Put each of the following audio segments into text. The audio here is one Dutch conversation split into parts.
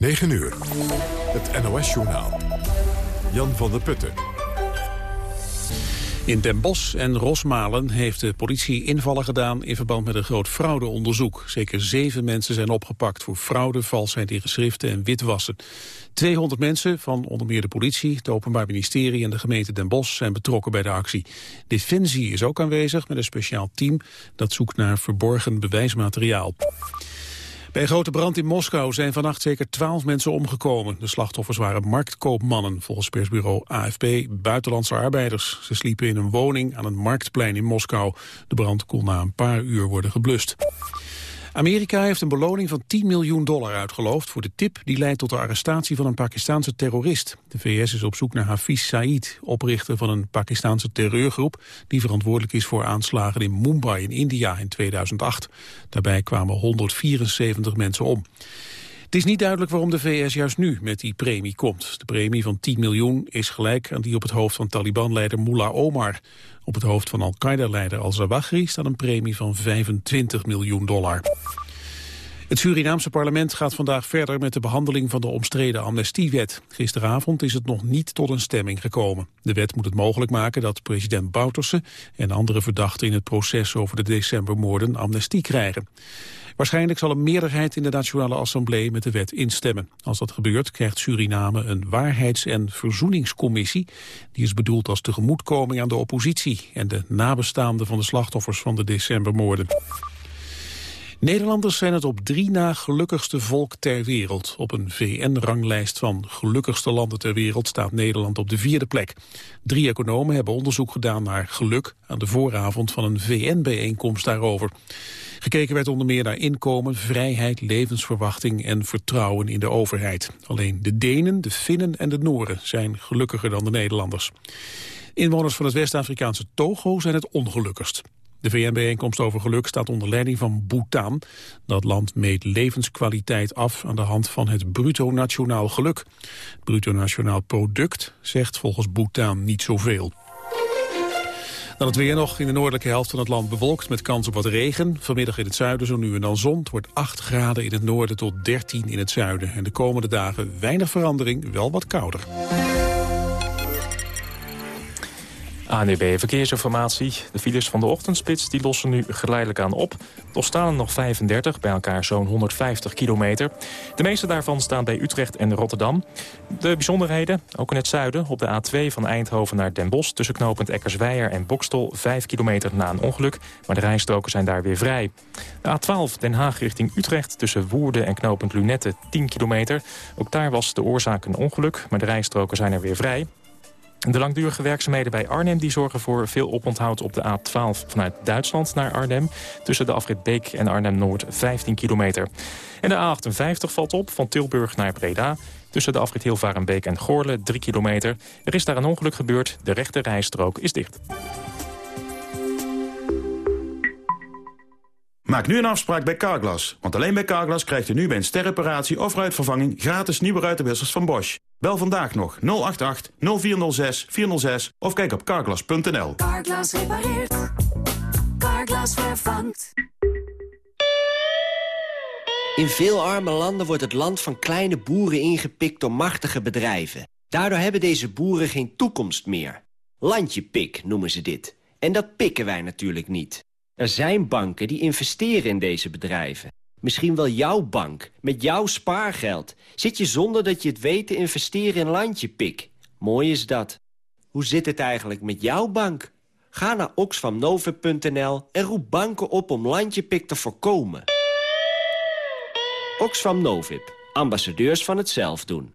9 uur. Het NOS-journaal. Jan van der Putten. In Den Bosch en Rosmalen heeft de politie invallen gedaan in verband met een groot fraudeonderzoek. Zeker zeven mensen zijn opgepakt voor fraude, valsheid in geschriften en witwassen. 200 mensen van onder meer de politie, het Openbaar Ministerie en de gemeente Den Bosch zijn betrokken bij de actie. Defensie is ook aanwezig met een speciaal team dat zoekt naar verborgen bewijsmateriaal. Bij een grote brand in Moskou zijn vannacht zeker twaalf mensen omgekomen. De slachtoffers waren marktkoopmannen, volgens persbureau AFP, buitenlandse arbeiders. Ze sliepen in een woning aan een marktplein in Moskou. De brand kon na een paar uur worden geblust. Amerika heeft een beloning van 10 miljoen dollar uitgeloofd voor de tip die leidt tot de arrestatie van een Pakistaanse terrorist. De VS is op zoek naar Hafiz Saeed, oprichter van een Pakistaanse terreurgroep die verantwoordelijk is voor aanslagen in Mumbai in India in 2008. Daarbij kwamen 174 mensen om. Het is niet duidelijk waarom de VS juist nu met die premie komt. De premie van 10 miljoen is gelijk aan die op het hoofd van Taliban-leider Mullah Omar. Op het hoofd van Al-Qaeda-leider al-Zawahri staat een premie van 25 miljoen dollar. Het Surinaamse parlement gaat vandaag verder met de behandeling van de omstreden amnestiewet. Gisteravond is het nog niet tot een stemming gekomen. De wet moet het mogelijk maken dat president Bouterse en andere verdachten in het proces over de decembermoorden amnestie krijgen. Waarschijnlijk zal een meerderheid in de Nationale Assemblée met de wet instemmen. Als dat gebeurt krijgt Suriname een waarheids- en verzoeningscommissie. Die is bedoeld als tegemoetkoming aan de oppositie en de nabestaanden van de slachtoffers van de decembermoorden. Nederlanders zijn het op drie na gelukkigste volk ter wereld. Op een VN-ranglijst van gelukkigste landen ter wereld staat Nederland op de vierde plek. Drie economen hebben onderzoek gedaan naar geluk aan de vooravond van een VN-bijeenkomst daarover. Gekeken werd onder meer naar inkomen, vrijheid, levensverwachting en vertrouwen in de overheid. Alleen de Denen, de Finnen en de Nooren zijn gelukkiger dan de Nederlanders. Inwoners van het West-Afrikaanse Togo zijn het ongelukkigst. De VN-bijeenkomst over geluk staat onder leiding van Bhutan. Dat land meet levenskwaliteit af aan de hand van het bruto nationaal geluk. Het bruto nationaal product zegt volgens Bhutan niet zoveel. Dan het weer nog in de noordelijke helft van het land bewolkt met kans op wat regen. Vanmiddag in het zuiden zo nu en dan zon. Het wordt 8 graden in het noorden tot 13 in het zuiden. En de komende dagen weinig verandering, wel wat kouder. ANUB Verkeersinformatie. De files van de ochtendspits die lossen nu geleidelijk aan op. Toch staan er nog 35, bij elkaar zo'n 150 kilometer. De meeste daarvan staan bij Utrecht en Rotterdam. De bijzonderheden, ook in het zuiden, op de A2 van Eindhoven naar Den Bosch... tussen knooppunt Eckersweijer en Bokstel, 5 kilometer na een ongeluk. Maar de rijstroken zijn daar weer vrij. De A12 Den Haag richting Utrecht tussen Woerden en knooppunt Lunette, 10 kilometer. Ook daar was de oorzaak een ongeluk, maar de rijstroken zijn er weer vrij. De langdurige werkzaamheden bij Arnhem die zorgen voor veel oponthoud op de A12 vanuit Duitsland naar Arnhem. Tussen de afrit Beek en Arnhem-Noord 15 kilometer. En de A58 valt op van Tilburg naar Breda. Tussen de afrit Hilvarenbeek en Goorle 3 kilometer. Er is daar een ongeluk gebeurd. De rechte rijstrook is dicht. Maak nu een afspraak bij Carglass. Want alleen bij Carglass krijgt u nu bij een sterreparatie of ruitvervanging... gratis nieuwe ruitenwissers van Bosch. Bel vandaag nog 088 0406 406 of kijk op carglass.nl. Carglass repareert. Carglass vervangt. In veel arme landen wordt het land van kleine boeren ingepikt door machtige bedrijven. Daardoor hebben deze boeren geen toekomst meer. Landjepik noemen ze dit. En dat pikken wij natuurlijk niet. Er zijn banken die investeren in deze bedrijven. Misschien wel jouw bank, met jouw spaargeld. Zit je zonder dat je het weet te investeren in Landjepik. Mooi is dat. Hoe zit het eigenlijk met jouw bank? Ga naar oxfamnovip.nl en roep banken op om Landjepik te voorkomen. Oxfam ambassadeurs van het zelf doen.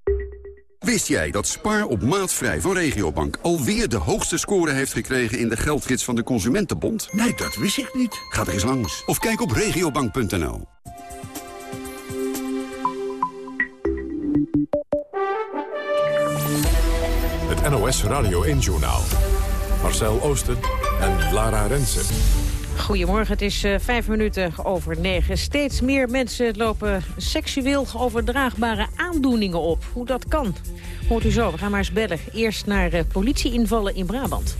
Wist jij dat Spaar op maatvrij van Regiobank alweer de hoogste score heeft gekregen in de geldgids van de Consumentenbond? Nee, dat wist ik niet. Ga er eens langs of kijk op regiobank.nl. het NOS Radio 1-journaal. Marcel Oosten en Lara Rensen. Goedemorgen, het is uh, vijf minuten over negen. Steeds meer mensen lopen seksueel overdraagbare aandoeningen op. Hoe dat kan, hoort u zo. We gaan maar eens bellen. Eerst naar uh, politieinvallen in Brabant.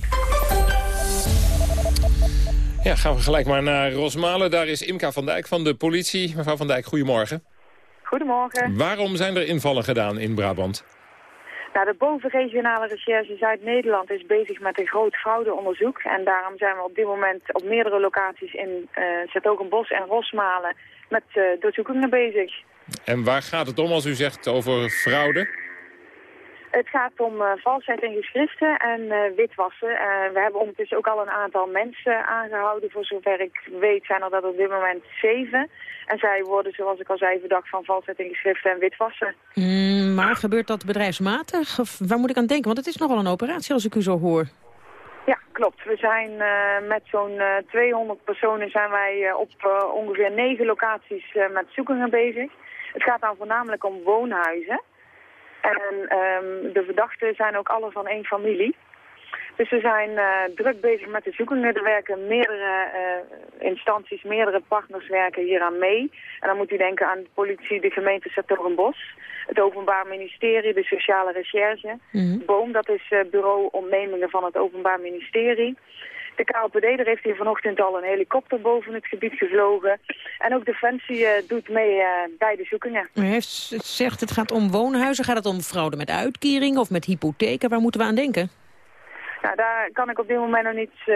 Ja, gaan we gelijk maar naar Rosmalen. Daar is Imka van Dijk van de politie. Mevrouw van Dijk, goedemorgen. Goedemorgen. Waarom zijn er invallen gedaan in Brabant? Nou, de bovenregionale recherche Zuid-Nederland is bezig met een groot fraudeonderzoek. En daarom zijn we op dit moment op meerdere locaties in uh, Zetogenbos en Rosmalen met uh, doorzoekingen bezig. En waar gaat het om als u zegt over fraude? Het gaat om uh, valsheid in geschriften en uh, witwassen. Uh, we hebben ondertussen ook al een aantal mensen aangehouden. Voor zover ik weet zijn er dat op dit moment zeven. En zij worden, zoals ik al zei, verdacht van valsheid in geschriften en witwassen. Mm, maar gebeurt dat bedrijfsmatig? Of waar moet ik aan denken? Want het is nogal een operatie als ik u zo hoor. Ja, klopt. We zijn met zo'n 200 personen zijn wij op ongeveer negen locaties met zoekingen bezig. Het gaat dan voornamelijk om woonhuizen. En um, de verdachten zijn ook alle van één familie. Dus we zijn uh, druk bezig met de zoekingen. Er werken meerdere uh, instanties, meerdere partners werken hier aan mee. En dan moet u denken aan de politie, de gemeente Satorenbos, het Openbaar Ministerie, de Sociale Recherche. Mm -hmm. BOOM, dat is uh, Bureau Ontnemingen van het Openbaar Ministerie. De KLPD, daar heeft hier vanochtend al een helikopter boven het gebied gevlogen. En ook Defensie uh, doet mee uh, bij de zoekingen. U heeft zegt het gaat om woonhuizen. Gaat het om fraude met uitkeringen of met hypotheken? Waar moeten we aan denken? Nou, daar kan ik op dit moment nog niets uh,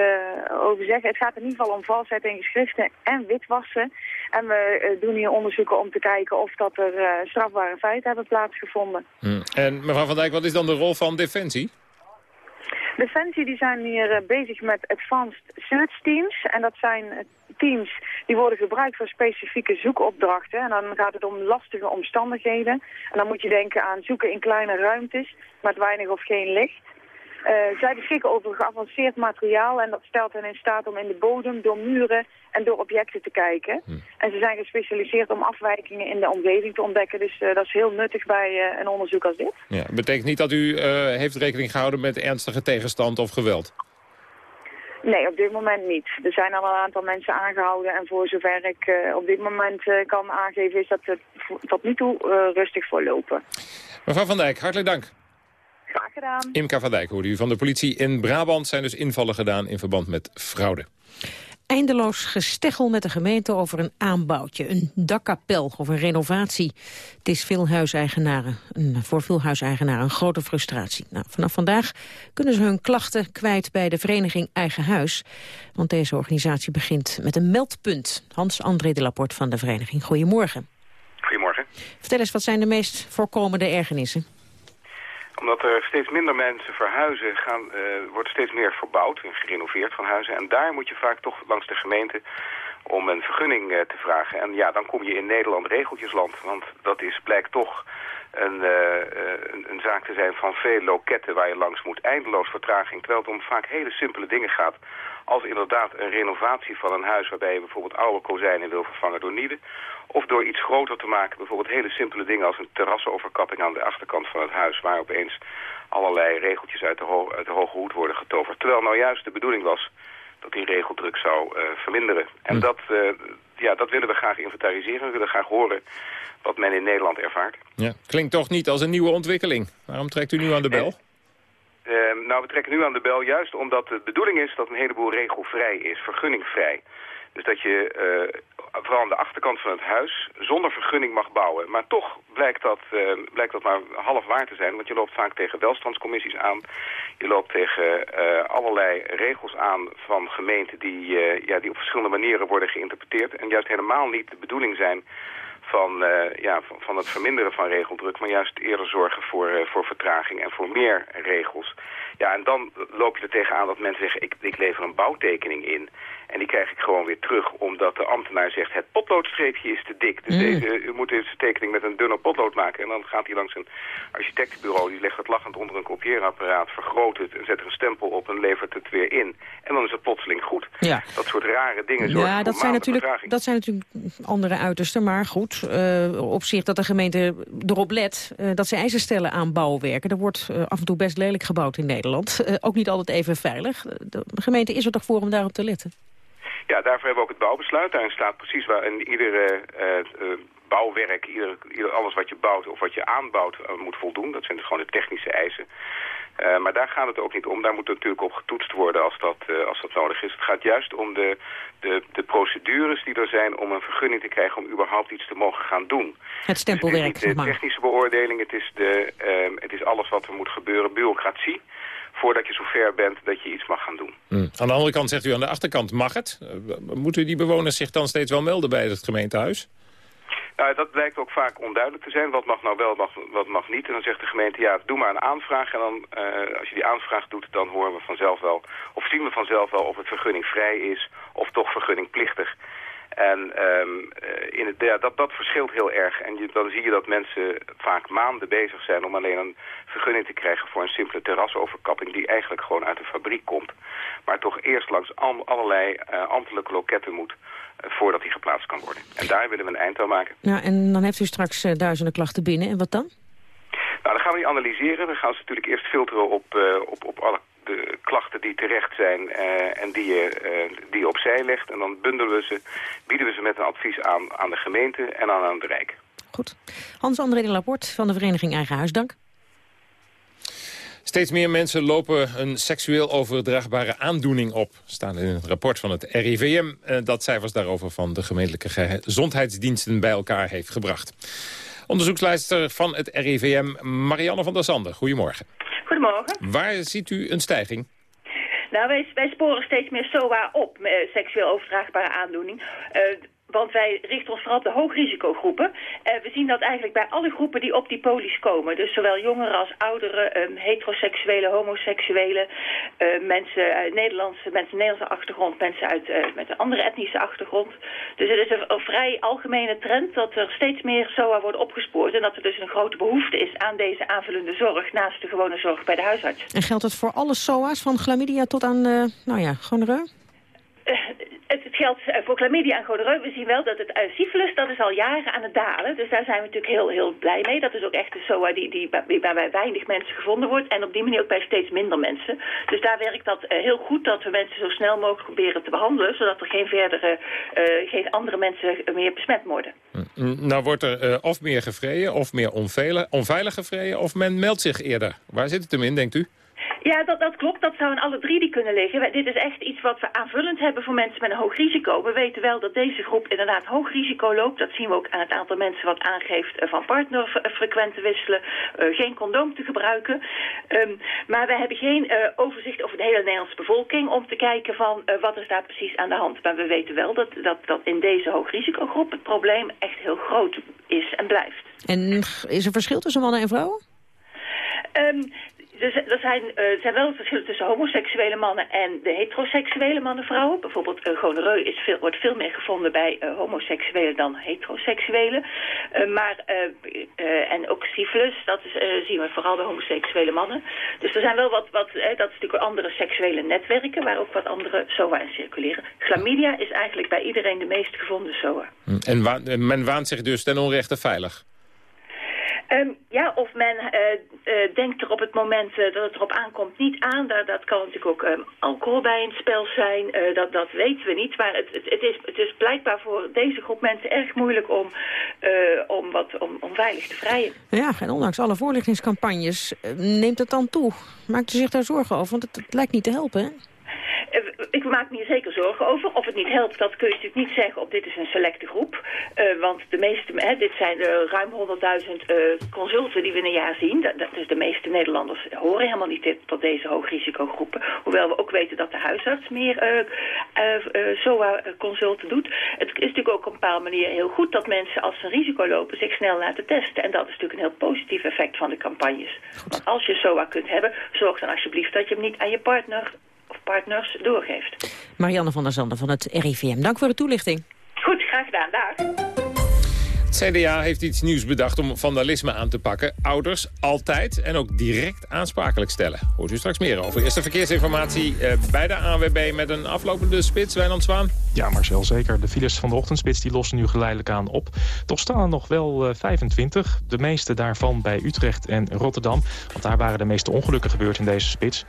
over zeggen. Het gaat in ieder geval om valsheid in geschriften en witwassen. En we doen hier onderzoeken om te kijken of dat er strafbare feiten hebben plaatsgevonden. Hmm. En mevrouw Van Dijk, wat is dan de rol van Defensie? Defensie die zijn hier uh, bezig met advanced search teams. En dat zijn uh, teams die worden gebruikt voor specifieke zoekopdrachten. En dan gaat het om lastige omstandigheden. En dan moet je denken aan zoeken in kleine ruimtes met weinig of geen licht. Uh, zij beschikken over geavanceerd materiaal en dat stelt hen in staat om in de bodem, door muren en door objecten te kijken. Hm. En ze zijn gespecialiseerd om afwijkingen in de omgeving te ontdekken. Dus uh, dat is heel nuttig bij uh, een onderzoek als dit. Ja, betekent niet dat u heeft rekening gehouden met ernstige tegenstand of geweld? Nee, op dit moment niet. Er zijn al een aantal mensen aangehouden en voor zover ik op dit moment kan aangeven is dat het tot nu toe rustig voorlopen. Mevrouw Van Dijk, hartelijk dank. Graag gedaan. Imka van Dijk hoorde u van de politie in Brabant. Zijn dus invallen gedaan in verband met fraude. Eindeloos gesteggel met de gemeente over een aanbouwtje, een dakkapel of een renovatie. Het is veel huiseigenaren, een, voor veel huiseigenaren een grote frustratie. Nou, vanaf vandaag kunnen ze hun klachten kwijt bij de vereniging Eigen Huis. Want deze organisatie begint met een meldpunt. Hans-André de Laporte van de vereniging, goedemorgen. Goedemorgen. Vertel eens, wat zijn de meest voorkomende ergernissen? Omdat er steeds minder mensen verhuizen, gaan, uh, wordt steeds meer verbouwd en gerenoveerd van huizen. En daar moet je vaak toch langs de gemeente om een vergunning uh, te vragen. En ja, dan kom je in Nederland regeltjesland. Want dat is, blijkt toch een, uh, een, een, zaak te zijn van veel loketten waar je langs moet. Eindeloos vertraging, terwijl het om vaak hele simpele dingen gaat. Als inderdaad een renovatie van een huis waarbij je bijvoorbeeld oude kozijnen wil vervangen door nieuwe. Of door iets groter te maken, bijvoorbeeld hele simpele dingen als een terrassenoverkapping aan de achterkant van het huis. Waar opeens allerlei regeltjes uit de, ho uit de hoge hoed worden getoverd. Terwijl nou juist de bedoeling was dat die regeldruk zou uh, verminderen. En dat, uh, ja, dat willen we graag inventariseren. We willen graag horen wat men in Nederland ervaart. Ja, klinkt toch niet als een nieuwe ontwikkeling. Waarom trekt u nu aan de bel? Uh, nou, we trekken nu aan de bel juist omdat de bedoeling is dat een heleboel regelvrij is, vergunningvrij. Dus dat je uh, vooral aan de achterkant van het huis zonder vergunning mag bouwen. Maar toch blijkt dat, uh, blijkt dat maar half waar te zijn. Want je loopt vaak tegen welstandscommissies aan. Je loopt tegen uh, allerlei regels aan van gemeenten die, ja, die op verschillende manieren worden geïnterpreteerd. En juist helemaal niet de bedoeling zijn van, ja, van, het verminderen van regeldruk, maar juist eerder zorgen voor, voor vertraging en voor meer regels. Ja, en dan loop je er tegenaan dat mensen zeggen, ik, ik lever een bouwtekening in. En die krijg ik gewoon weer terug, omdat de ambtenaar zegt... het potloodstreepje is te dik. Dus Mm. deze, u moet deze tekening met een dunner potlood maken. En dan gaat hij langs een architectenbureau. Die legt het lachend onder een kopieerapparaat, vergroot het... en zet er een stempel op en levert het weer in. En dan is het plotseling goed. Ja. Dat soort rare dingen zorgen Ja, voor dat zijn, natuurlijk, vertraging. dat zijn natuurlijk andere uitersten. Maar goed, eh, op zich dat de gemeente erop let eh, dat ze eisen stellen aan bouwwerken. Er wordt eh, af en toe best lelijk gebouwd in Nederland. Ook niet altijd even veilig. De gemeente is er toch voor om daarop te letten? Ja, daarvoor hebben we ook het bouwbesluit. Daarin staat precies waar in iedere eh, eh, bouwwerk, ieder, ieder, alles wat je bouwt of wat je aanbouwt eh, moet voldoen. Dat zijn dus gewoon de technische eisen. Maar daar gaat het ook niet om. Daar moet natuurlijk op getoetst worden als dat, als dat nodig is. Het gaat juist om de, de, de procedures die er zijn om een vergunning te krijgen om überhaupt iets te mogen gaan doen. Het stempelwerk, Het is niet de technische beoordeling, het is, de, ehm, het is alles wat er moet gebeuren, bureaucratie, voordat je zover bent dat je iets mag gaan doen. Aan de andere kant zegt u aan de achterkant mag het. Eh, Moeten die bewoners zich dan steeds wel melden bij het gemeentehuis? Nou, dat blijkt ook vaak onduidelijk te zijn. Wat mag nou wel, wat, wat mag niet. En dan zegt de gemeente, ja, doe maar een aanvraag. En dan, eh, als je die aanvraag doet, dan horen we vanzelf wel... of zien we vanzelf wel of het vergunningvrij is... of toch vergunningplichtig. En ehm, eh, in het, ja, dat, dat verschilt heel erg. En je, dan zie je dat mensen vaak maanden bezig zijn... om alleen een vergunning te krijgen voor een simpele terrasoverkapping... die eigenlijk gewoon uit de fabriek komt. Maar toch eerst langs al- allerlei eh, ambtelijke loketten moet... eh, voordat die geplaatst kan worden. En daar willen we een eind aan maken. Ja, en dan heeft u straks duizenden klachten binnen. En wat dan? Nou, dan gaan we die analyseren. We gaan ze natuurlijk eerst filteren op, op, op alle de klachten die terecht zijn eh, en die je, eh, die je opzij legt. En dan bundelen we ze, bieden we ze met een advies aan aan de gemeente en aan, aan het Rijk. Goed. Hans-André de Laporte van de vereniging Eigen Huis, dank. Steeds meer mensen lopen een seksueel overdraagbare aandoening op. Staan in het rapport van het RIVM. eh, Dat cijfers daarover van de gemeentelijke gezondheidsdiensten bij elkaar heeft gebracht. Onderzoekslijster van het RIVM, Marianne van der Zanden. Goedemorgen. Goedemorgen. Waar ziet u een stijging? Nou, wij, wij sporen steeds meer SOA op, eh, seksueel overdraagbare aandoening. Eh, want wij richten ons vooral op de hoogrisicogroepen. Eh, we zien dat eigenlijk bij alle groepen die op die polies komen. Dus zowel jongeren als ouderen, eh, heteroseksuele, homoseksuele, eh, mensen uit Nederlandse, mensen Nederlandse achtergrond, mensen uit, eh, met een andere etnische achtergrond. Dus het is een, vrij algemene trend dat er steeds meer SOA wordt opgespoord. En dat er dus een grote behoefte is aan deze aanvullende zorg naast de gewone zorg bij de huisarts. En geldt het voor alle SOA's, van chlamydia tot aan, eh, nou ja, gonoreu? Eh, het, geldt eh, voor chlamydia en gonoreu. We zien wel dat het uh, syphilis, dat is al jaren aan het dalen. Dus daar zijn we natuurlijk heel, heel blij mee. Dat is ook echt de SOA die, die, die bij weinig mensen gevonden wordt. En op die manier ook bij steeds minder mensen. Dus daar werkt dat uh, heel goed dat we mensen zo snel mogelijk proberen te behandelen. Zodat er geen verdere, geen andere mensen meer besmet worden. Nou wordt er of meer gevreden of meer onveilig, onveilig gevreden. Of men meldt zich eerder. Waar zit het hem in, denkt u? Ja, dat, dat klopt. Dat zou in alle drie die kunnen liggen. Dit is echt iets wat we aanvullend hebben voor mensen met een hoog risico. We weten wel dat deze groep inderdaad hoog risico loopt. Dat zien we ook aan het aantal mensen wat aangeeft van partner frequent te wisselen. Uh, geen condoom te gebruiken. Um, maar we hebben geen uh, overzicht over de hele Nederlandse bevolking... om te kijken van uh, wat is daar precies aan de hand. Maar we weten wel dat, dat, dat in deze hoog risicogroep het probleem echt heel groot is en blijft. En is er verschil tussen mannen en vrouwen? Um, dus er zijn, uh, zijn wel verschillen tussen homoseksuele mannen en de heteroseksuele mannen-vrouwen. Bijvoorbeeld uh, is veel, wordt veel meer gevonden bij uh, homoseksuelen dan heteroseksuelen. maar, en ook syphilis, dat is, zien we vooral bij homoseksuele mannen. Dus er zijn wel wat, wat dat is natuurlijk andere seksuele netwerken waar ook wat andere SOA in circuleren. Chlamydia is eigenlijk bij iedereen de meest gevonden SOA. En wa men waant zich dus ten onrechte veilig? Um, ja, of men uh, uh, denkt er op het moment uh, dat het erop aankomt niet aan. Dat, dat kan natuurlijk ook um, alcohol bij in spel zijn. dat, dat weten we niet. Maar het, het, het, is, het is blijkbaar voor deze groep mensen erg moeilijk om, om, wat, om, om veilig te vrijen. Ja, en ondanks alle voorlichtingscampagnes neemt het dan toe. Maakt u zich daar zorgen over? Want het, het lijkt niet te helpen, hè? Ik maak me hier zeker zorgen over. Of het niet helpt, dat kun je natuurlijk niet zeggen op dit is een selecte groep. Uh, want de meeste, hè, dit zijn uh, ruim 100.000 uh, consulten die we in een jaar zien. Dat, dat, dus de meeste Nederlanders horen helemaal niet dit, tot deze hoogrisicogroepen. Hoewel we ook weten dat de huisarts meer SOA-consulten doet. Het is natuurlijk ook op een bepaalde manier heel goed dat mensen als ze een risico lopen zich snel laten testen. En dat is natuurlijk een heel positief effect van de campagnes. Want als je SOA kunt hebben, zorg dan alsjeblieft dat je hem niet aan je partner partners doorgeeft. Marianne van der Zanden van het RIVM, dank voor de toelichting. Goed, graag gedaan. Dag. CDA heeft iets nieuws bedacht om vandalisme aan te pakken. Ouders altijd en ook direct aansprakelijk stellen. Hoort u straks meer over. Eerste verkeersinformatie eh, bij de ANWB met een aflopende spits. Wijnand Zwaan. Ja, Marcel, zeker. De files van de ochtendspits die lossen nu geleidelijk aan op. Toch staan er nog wel 25. De meeste daarvan bij Utrecht en Rotterdam. Want daar waren de meeste ongelukken gebeurd in deze spits.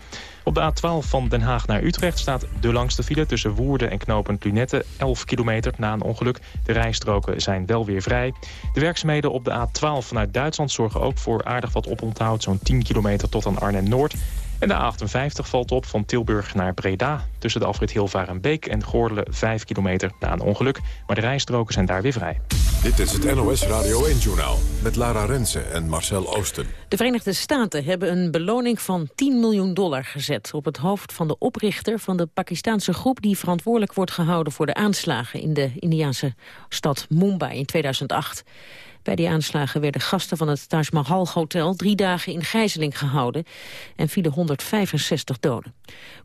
Op de A12 van Den Haag naar Utrecht staat de langste file... tussen Woerden en knooppunt Lunette, 11 kilometer na een ongeluk. De rijstroken zijn wel weer vrij. De werkzaamheden op de A12 vanuit Duitsland zorgen ook voor aardig wat oponthoud... zo'n 10 kilometer tot aan Arnhem-Noord. En de A58 valt op van Tilburg naar Breda. Tussen de afrit Hilvarenbeek en Goorle 5 kilometer na een ongeluk. Maar de rijstroken zijn daar weer vrij. Dit is het NOS Radio 1-journaal met Lara Rensen en Marcel Oosten. De Verenigde Staten hebben een beloning van 10 miljoen dollar gezet... op het hoofd van de oprichter van de Pakistanse groep... die verantwoordelijk wordt gehouden voor de aanslagen... in de Indiaanse stad Mumbai in 2008. Bij die aanslagen werden gasten van het Taj Mahal Hotel drie dagen in gijzeling gehouden en vielen 165 doden.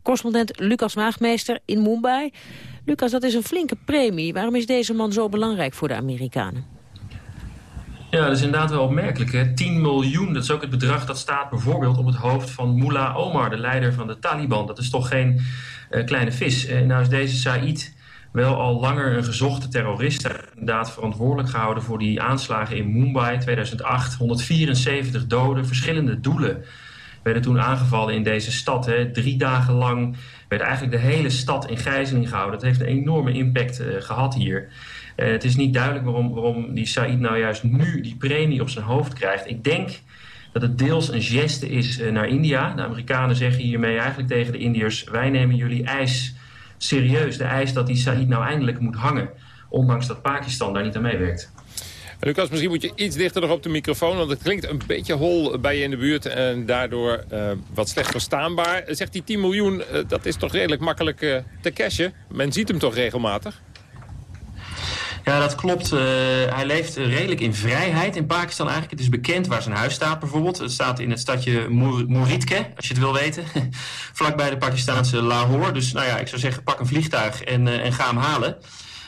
Correspondent Lucas Waagmeester in Mumbai. Lucas, dat is een flinke premie. Waarom is deze man zo belangrijk voor de Amerikanen? Ja, dat is inderdaad wel opmerkelijk. Hè? 10 miljoen, dat is ook het bedrag dat staat bijvoorbeeld op het hoofd van Mullah Omar, de leider van de Taliban. Dat is toch geen uh, kleine vis. Uh, nou is deze Said wel al langer een gezochte terrorist. Inderdaad verantwoordelijk gehouden voor die aanslagen in Mumbai 2008. 174 doden, verschillende doelen werden toen aangevallen in deze stad. Hè. Drie dagen lang werd eigenlijk de hele stad in gijzeling gehouden. Dat heeft een enorme impact uh, gehad hier. Uh, het is niet duidelijk waarom, waarom die Said nou juist nu die premie op zijn hoofd krijgt. Ik denk dat het deels een geste is uh, naar India. De Amerikanen zeggen hiermee eigenlijk tegen de Indiërs... wij nemen jullie eis serieus de eis dat die Said nou eindelijk moet hangen. Ondanks dat Pakistan daar niet aan meewerkt. Lucas, misschien moet je iets dichter nog op de microfoon... want het klinkt een beetje hol bij je in de buurt... en daardoor uh, wat slecht verstaanbaar. Zegt die 10 miljoen, uh, dat is toch redelijk makkelijk uh, te cashen? Men ziet hem toch regelmatig? Ja, dat klopt. Uh, hij leeft redelijk in vrijheid in Pakistan eigenlijk. Het is bekend waar zijn huis staat bijvoorbeeld. Het staat in het stadje Muridke, als je het wil weten. Vlakbij de Pakistanse Lahore. Dus nou ja, ik zou zeggen pak een vliegtuig en, uh, en ga hem halen.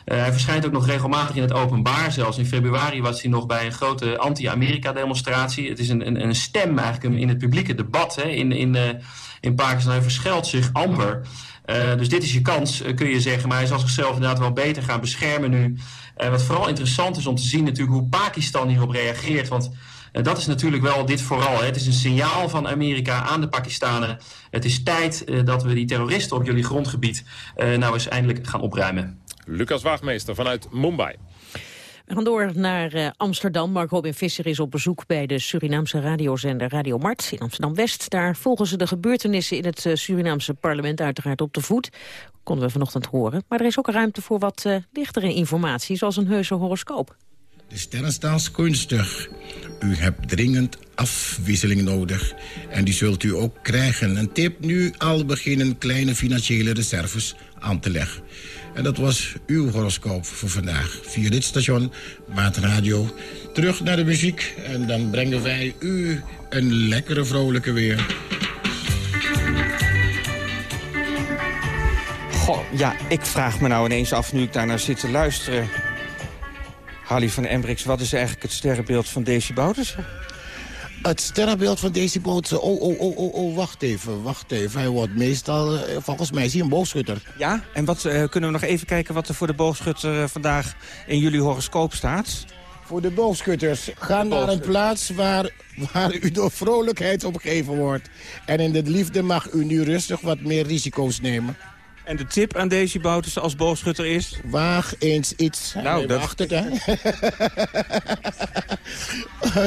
Uh, hij verschijnt ook nog regelmatig in het openbaar. Zelfs in februari was hij nog bij een grote anti-Amerika-demonstratie. Het is een, een, een, stem eigenlijk in het publieke debat hè, in, in, in Pakistan. Hij verschuilt zich amper. Uh, dus dit is je kans, kun je zeggen. Maar hij zal zichzelf inderdaad wel beter gaan beschermen nu. Uh, wat vooral interessant is om te zien natuurlijk hoe Pakistan hierop reageert. Want dat is natuurlijk wel dit vooral. Hè. Het is een signaal van Amerika aan de Pakistanen. Het is tijd dat we die terroristen op jullie grondgebied nou eens eindelijk gaan opruimen. Lucas Waagmeester vanuit Mumbai. We gaan door naar uh, Amsterdam. Mark Robin Visser is op bezoek bij de Surinaamse radiozender Radio Mart in Amsterdam-West. Daar volgen ze de gebeurtenissen in het uh, Surinaamse parlement uiteraard op de voet. Konden we vanochtend horen. Maar er is ook ruimte voor wat uh, lichtere informatie, zoals een heuse horoscoop. De sterren staan gunstig. U hebt dringend afwisseling nodig. En die zult u ook krijgen. Een tip nu al beginnen kleine financiële reserves aan te leggen. En dat was uw horoscoop voor vandaag. Via dit station, Maatradio. Terug naar de muziek. En dan brengen wij u een lekkere vrolijke weer. Goh, ja, ik vraag me nou ineens af nu ik daar naar zit te luisteren. Harley van Embrix, wat is eigenlijk het sterrenbeeld van Daisy Boutersen? Het sterrenbeeld van Daisy Boutersen... Oh, oh, oh, oh, oh, wacht even, wacht even. Hij wordt meestal, volgens mij is hij een boogschutter. Ja, en wat, uh, kunnen we nog even kijken wat er voor de boogschutter uh, vandaag in jullie horoscoop staat? Voor de boogschutters, ga naar een plaats waar, waar u door vrolijkheid omgeven wordt. En in de liefde mag u nu rustig wat meer risico's nemen. En de tip aan Daisy Boutersen als boogschutter is? Waag eens iets. Nou, dat... Achter, hè?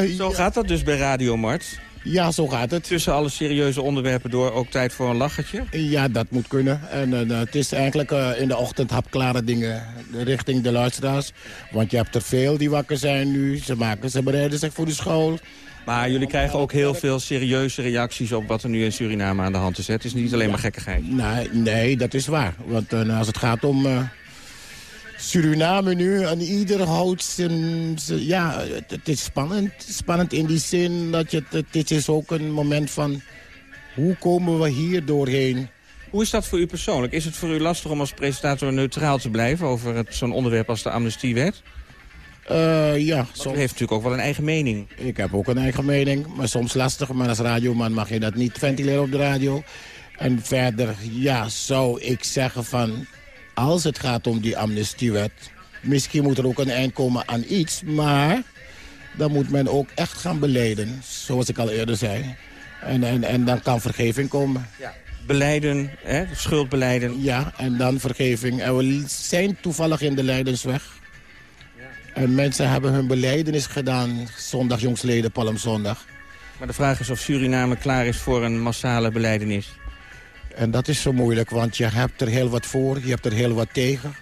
Zo gaat dat dus bij Radio Mart. Ja, zo gaat het. Tussen alle serieuze onderwerpen door ook tijd voor een lachertje? Ja, dat moet kunnen. En uh, het is eigenlijk uh, in de ochtend hapklare dingen richting de luisteraars. Want je hebt er veel die wakker zijn nu. Ze, maken, ze bereiden zich voor de school. Maar jullie krijgen ook heel veel serieuze reacties op wat er nu in Suriname aan de hand is. Hè? Het is niet alleen maar gekkigheid. Nee, nee dat is waar. Want uh, als het gaat om uh, Suriname nu, en ieder houdt zijn... Ja, het, het, is spannend. Spannend in die zin dat je... Het, dit is ook een moment van... Hoe komen we hier doorheen? Hoe is dat voor u persoonlijk? Is het voor u lastig om als presentator neutraal te blijven... over zo'n onderwerp als de amnestiewet? Eh, ja. U heeft natuurlijk ook wel een eigen mening. Ik heb ook een eigen mening, maar soms lastig. Maar als radioman mag je dat niet ventileren op de radio. En verder, ja, zou ik zeggen van... als het gaat om die amnestiewet... misschien moet er ook een eind komen aan iets, maar... dan moet men ook echt gaan beleiden, zoals ik al eerder zei. En, en, en dan kan vergeving komen. Beleiden, hè, schuldbeleiden. Ja, en dan vergeving. En we zijn toevallig in de Leidensweg. En mensen hebben hun beleidenis gedaan zondag jongsleden, Palmzondag. Maar de vraag is of Suriname klaar is voor een massale beleidenis. En dat is zo moeilijk, want je hebt er heel wat voor, je hebt er heel wat tegen.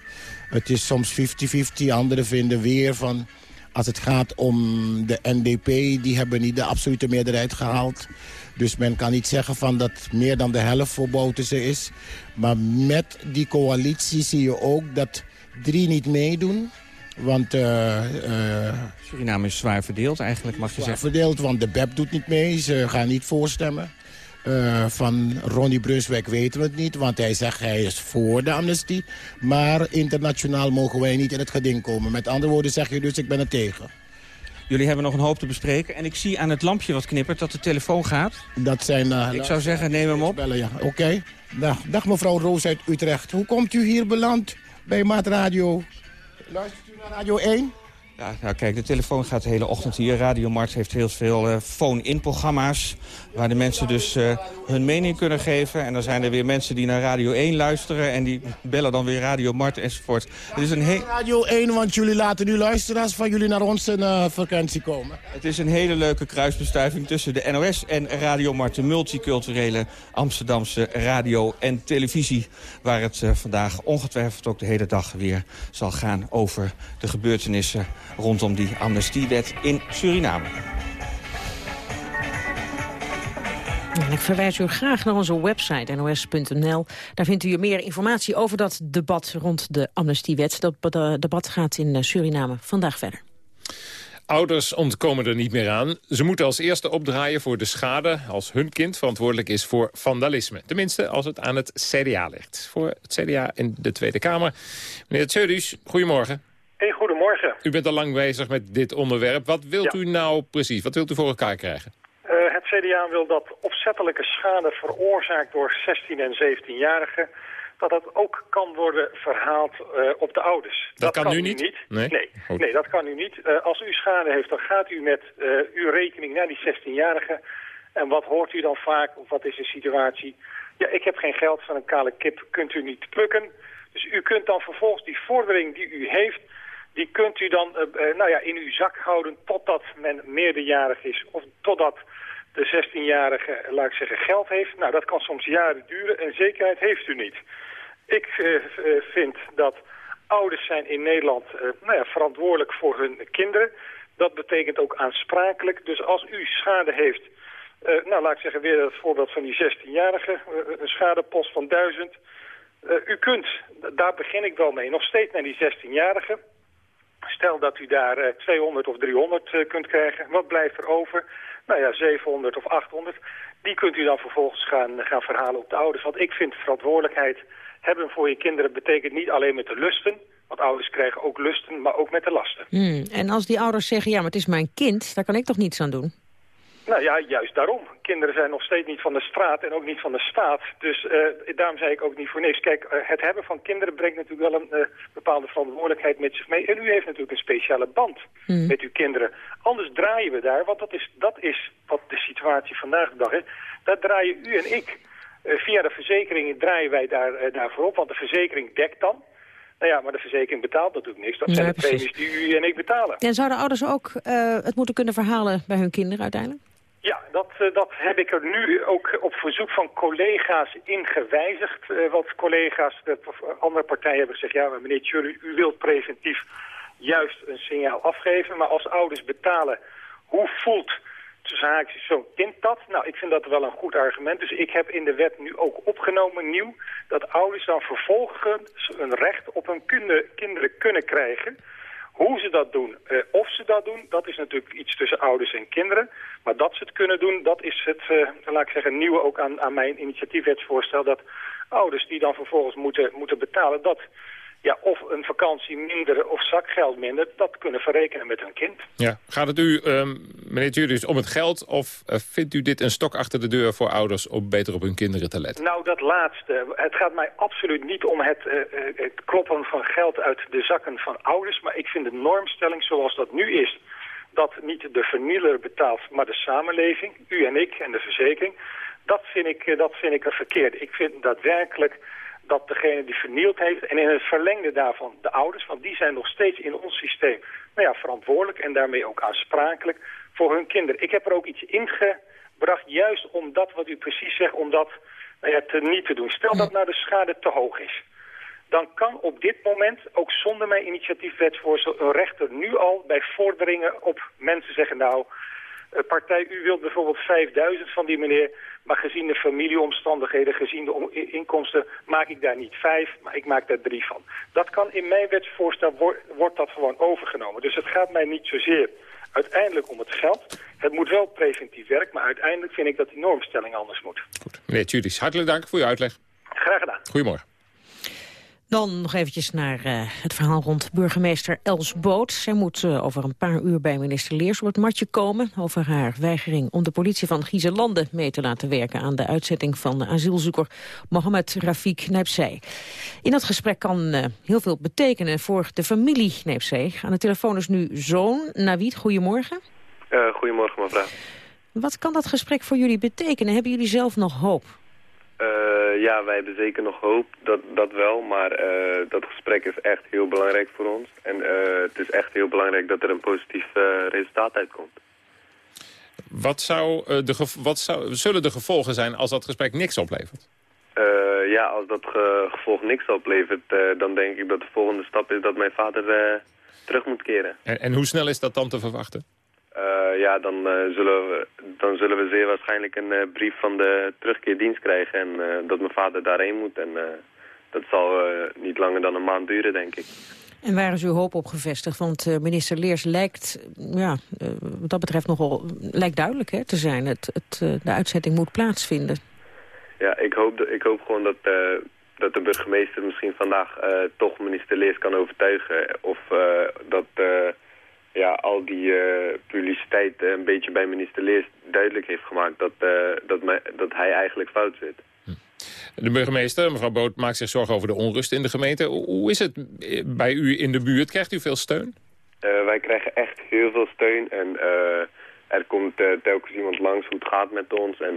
Het is soms 50-50. Anderen vinden weer van... als het gaat om de NDP, die hebben niet de absolute meerderheid gehaald. Dus men kan niet zeggen van dat meer dan de helft voor Bouterse is. Maar met die coalitie zie je ook dat drie niet meedoen. Want eh, eh, Suriname is zwaar verdeeld eigenlijk, mag je zwaar zeggen. verdeeld, want de BEP doet niet mee. Ze gaan niet voorstemmen. Eh, van Ronnie Brunswijk weten we het niet, want hij zegt hij is voor de amnestie. Maar internationaal mogen wij niet in het geding komen. Met andere woorden zeg je dus, ik ben er tegen. Jullie hebben nog een hoop te bespreken. En ik zie aan het lampje wat knippert dat de telefoon gaat. Dat zijn... eh, ik zou zeggen, neem hem op. Bellen, ja. Oké. Dag, dag mevrouw Roos uit Utrecht. Hoe komt u hier beland bij Maat Radio? Naar Radio 1? Ja, nou kijk, de telefoon gaat de hele ochtend hier. Radio Mart heeft heel veel eh, phone-in-programma's... waar de mensen dus eh, hun mening kunnen geven. En dan zijn er weer mensen die naar Radio 1 luisteren... en die bellen dan weer Radio Mart enzovoort. Het is een, Radio 1, want jullie laten nu luisteraars van jullie naar ons in eh, vakantie komen. het is een hele leuke kruisbestuiving tussen de NOS en Radio Mart... de multiculturele Amsterdamse radio en televisie... waar het eh, vandaag ongetwijfeld ook de hele dag weer zal gaan... over de gebeurtenissen rondom die amnestiewet in Suriname. En ik verwijs u graag naar onze website nos.nl. Daar vindt u meer informatie over dat debat rond de amnestiewet. Dat debat gaat in eh, Suriname vandaag verder. Ouders ontkomen er niet meer aan. Ze moeten als eerste opdraaien voor de schade... als hun kind verantwoordelijk is voor vandalisme. Tenminste, als het aan het CDA ligt. Voor het CDA in de Tweede Kamer. Meneer Tseudus, goedemorgen. Hey, goedemorgen. U bent al lang bezig met dit onderwerp. Wat wilt u nou precies? Wat wilt u voor elkaar krijgen? CDA wil dat opzettelijke schade veroorzaakt door 16- en 17-jarigen... dat dat ook kan worden verhaald eh, op de ouders. Dat kan nu niet? Nee, Nee? nee, nee, dat kan u niet. Eh, als u schade heeft, dan gaat u met eh, uw rekening naar die 16-jarigen. En wat hoort u dan vaak, of wat is de situatie? Ja, ik heb geen geld van een kale kip, kunt u niet plukken. Dus u kunt dan vervolgens die vordering die u heeft... die kunt u dan nou ja, in uw zak houden totdat men meerderjarig is... of totdat de 16-jarige, laat ik zeggen, geld heeft. Nou, dat kan soms jaren duren en zekerheid heeft u niet. Ik eh, eh, vind dat ouders zijn in Nederland eh, nou ja, verantwoordelijk voor hun kinderen. Dat betekent ook aansprakelijk. Dus als u schade heeft, nou laat ik zeggen weer het voorbeeld van die 16-jarige, eh, een schadepost van 1000. Eh, u kunt, daar begin ik wel mee, nog steeds naar die 16-jarige. Stel dat u daar eh, 200 of 300 eh, kunt krijgen. Wat blijft er over? Nou ja, 700 of 800. Die kunt u dan vervolgens gaan, gaan verhalen op de ouders. Want ik vind verantwoordelijkheid hebben voor je kinderen betekent niet alleen met de lusten. Want ouders krijgen ook lusten, maar ook met de lasten. Hmm. En als die ouders zeggen, ja, maar het is mijn kind... daar kan ik toch niets aan doen? Nou ja, juist daarom. Kinderen zijn nog steeds niet van de straat en ook niet van de staat. Dus eh, daarom zei ik ook niet voor niks. Kijk, eh, het hebben van kinderen brengt natuurlijk wel een eh, bepaalde verantwoordelijkheid met zich mee. En u heeft natuurlijk een speciale band Hmm. met uw kinderen. Anders draaien we daar, want dat is, dat is wat de situatie vandaag de dag is. Daar draaien u en ik. Via de verzekering draaien wij daar, daarvoor op, want de verzekering dekt dan. Nou ja, maar de verzekering betaalt natuurlijk niks. Dat zijn Ja, de premies die u en ik betalen. En zouden ouders ook het moeten kunnen verhalen bij hun kinderen uiteindelijk? Ja, dat, eh, dat heb ik er nu ook op verzoek van collega's in gewijzigd. Eh, wat collega's, dat, of andere partijen hebben gezegd... ja, maar meneer Tjurri, u wilt preventief juist een signaal afgeven. Maar als ouders betalen, hoe voelt zo'n kind dat? Nou, ik vind dat wel een goed argument. Dus ik heb in de wet nu ook opgenomen, nieuw... dat ouders dan vervolgens een recht op hun kinderen kunnen krijgen Hoe ze dat doen, eh, of ze dat doen, dat is natuurlijk iets tussen ouders en kinderen. Maar dat ze het kunnen doen, dat is het, eh, laat ik zeggen, nieuwe ook aan, aan mijn initiatiefwetsvoorstel. Dat ouders die dan vervolgens moeten, moeten betalen, dat ja, of een vakantie minder of zakgeld minder, dat kunnen verrekenen met hun kind. Ja. Gaat het u, um, meneer Julius, om het geld of uh, vindt u dit een stok achter de deur voor ouders om beter op hun kinderen te letten? Nou, dat laatste. Het gaat mij absoluut niet om het, uh, het kloppen van geld uit de zakken van ouders, maar ik vind de normstelling zoals dat nu is, dat niet de vernieler betaalt, maar de samenleving, u en ik en de verzekering, dat vind ik, dat vind ik een verkeerd. Ik vind daadwerkelijk dat degene die vernield heeft... en in het verlengde daarvan de ouders, want die zijn nog steeds in ons systeem... nou ja, verantwoordelijk en daarmee ook aansprakelijk voor hun kinderen. Ik heb er ook iets ingebracht, juist om dat wat u precies zegt... om dat nou ja, te niet te doen. Stel dat nou de schade te hoog is dan kan op dit moment, ook zonder mijn initiatiefwetsvoorstel... een rechter nu al bij vorderingen op mensen zeggen... nou, partij, u wilt bijvoorbeeld 5000 van die meneer... maar gezien de familieomstandigheden, gezien de inkomsten... maak ik daar niet vijf, maar ik maak daar drie van. Dat kan in mijn wetsvoorstel, wordt, wordt dat gewoon overgenomen. Dus het gaat mij niet zozeer uiteindelijk om het geld. Het moet wel preventief werken, maar uiteindelijk vind ik dat die normstelling anders moet. Goed. Meneer Tudis, hartelijk dank voor uw uitleg. Graag gedaan. Goedemorgen. Dan nog eventjes naar uh, het verhaal rond burgemeester Els Boot. Zij moet uh, over een paar uur bij minister Leers op het matje komen... over haar weigering om de politie van Gieselanden mee te laten werken... aan de uitzetting van de asielzoeker Mohamed Rafik Neepzij. In dat gesprek kan uh, heel veel betekenen voor de familie Neepzij. Aan de telefoon is nu zoon Navid. Goedemorgen. goedemorgen, mevrouw. Wat kan dat gesprek voor jullie betekenen? Hebben jullie zelf nog hoop? Uh, ja, wij hebben zeker nog hoop, dat, dat wel. Maar uh, dat gesprek is echt heel belangrijk voor ons. En uh, het is echt heel belangrijk dat er een positief resultaat uitkomt. Wat, zou, de wat zou, zullen de gevolgen zijn als dat gesprek niks oplevert? ja, als dat ge gevolg niks oplevert, dan denk ik dat de volgende stap is dat mijn vader terug moet keren. En, en hoe snel is dat dan te verwachten? Uh, ja, dan, uh, zullen we, dan zullen we zeer waarschijnlijk een uh, brief van de terugkeerdienst krijgen. En dat mijn vader daarheen moet. En dat zal niet langer dan een maand duren, denk ik. En waar is uw hoop op gevestigd? Want minister Leers lijkt, ja, wat dat betreft nogal lijkt duidelijk hè, te zijn. Het, het, de uitzetting moet plaatsvinden. Ja, ik hoop, ik hoop gewoon dat, dat de burgemeester misschien vandaag toch minister Leers kan overtuigen. Of dat ja, al die uh, publiciteit een beetje bij minister Leers duidelijk heeft gemaakt dat, uh, dat, dat hij eigenlijk fout zit. De burgemeester, mevrouw Boot, maakt zich zorgen over de onrust in de gemeente. Hoe is het bij u in de buurt? Krijgt u veel steun? Uh, wij krijgen echt heel veel steun en er komt telkens iemand langs hoe het gaat met ons en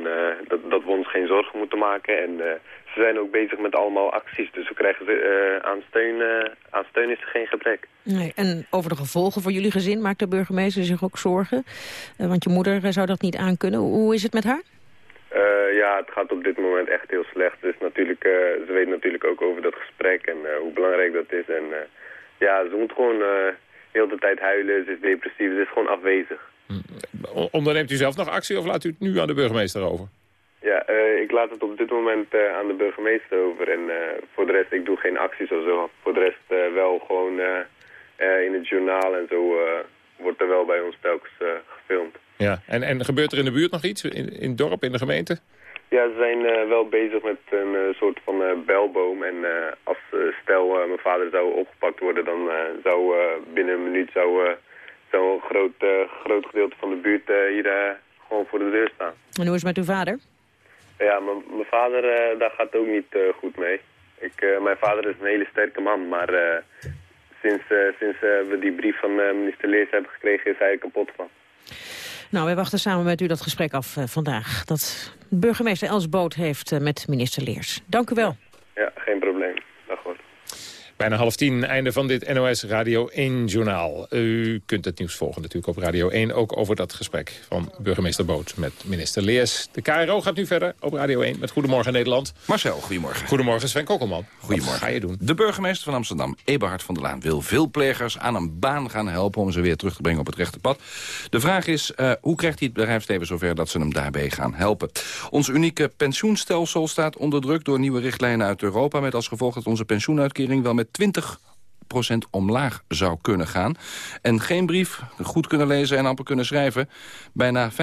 dat, dat we ons geen zorgen moeten maken. En ze zijn ook bezig met allemaal acties, dus we krijgen uh, aan, steun, aan steun is er geen gebrek. Nee, en over de gevolgen voor jullie gezin maakt de burgemeester zich ook zorgen? Want je moeder zou dat niet aankunnen. Hoe is het met haar? ja, het gaat op dit moment echt heel slecht. Dus natuurlijk, ze weet natuurlijk ook over dat gesprek en hoe belangrijk dat is. En ja, ze moet gewoon heel de tijd huilen, ze is depressief, ze is gewoon afwezig. Onderneemt u zelf nog actie of laat u het nu aan de burgemeester over? Ja, uh, ik laat het op dit moment uh, aan de burgemeester over. En uh, voor de rest, ik doe geen acties of zo. Voor de rest wel gewoon in het journaal en zo wordt er wel bij ons telkens gefilmd. Ja, en, en gebeurt er in de buurt nog iets? In, in het dorp, in de gemeente? Ja, ze zijn wel bezig met een soort van belboom. En als stel mijn vader zou opgepakt worden, dan zou binnen een minuut zou, zou een groot, groot gedeelte van de buurt hier gewoon voor de deur staan. En hoe is het met uw vader? Ja, mijn vader, daar gaat ook niet goed mee. Ik, mijn vader is een hele sterke man, maar sinds, sinds we die brief van minister Leers hebben gekregen is hij kapot van. Nou, wij wachten samen met u dat gesprek af vandaag. Dat burgemeester Els Boot heeft met minister Leers. Dank u wel. Ja, geen probleem. Bijna half tien, einde van dit NOS Radio 1-journaal. U kunt het nieuws volgen natuurlijk op Radio 1. Ook over dat gesprek van burgemeester Boot met minister Leers. De KRO gaat nu verder op Radio 1 met Goedemorgen Nederland. Marcel, goedemorgen. Goedemorgen Sven Kokkelman. Goedemorgen. Wat ga je doen? De burgemeester van Amsterdam, Eberhard van der Laan... wil veel plegers aan een baan gaan helpen om ze weer terug te brengen op het rechte pad. De vraag is, uh, hoe krijgt hij het bedrijfsleven zover dat ze hem daarbij gaan helpen? Ons unieke pensioenstelsel staat onder druk door nieuwe richtlijnen uit Europa... met als gevolg dat onze pensioenuitkering wel met 20% omlaag zou kunnen gaan. En geen brief, goed kunnen lezen en amper kunnen schrijven. Bijna 50%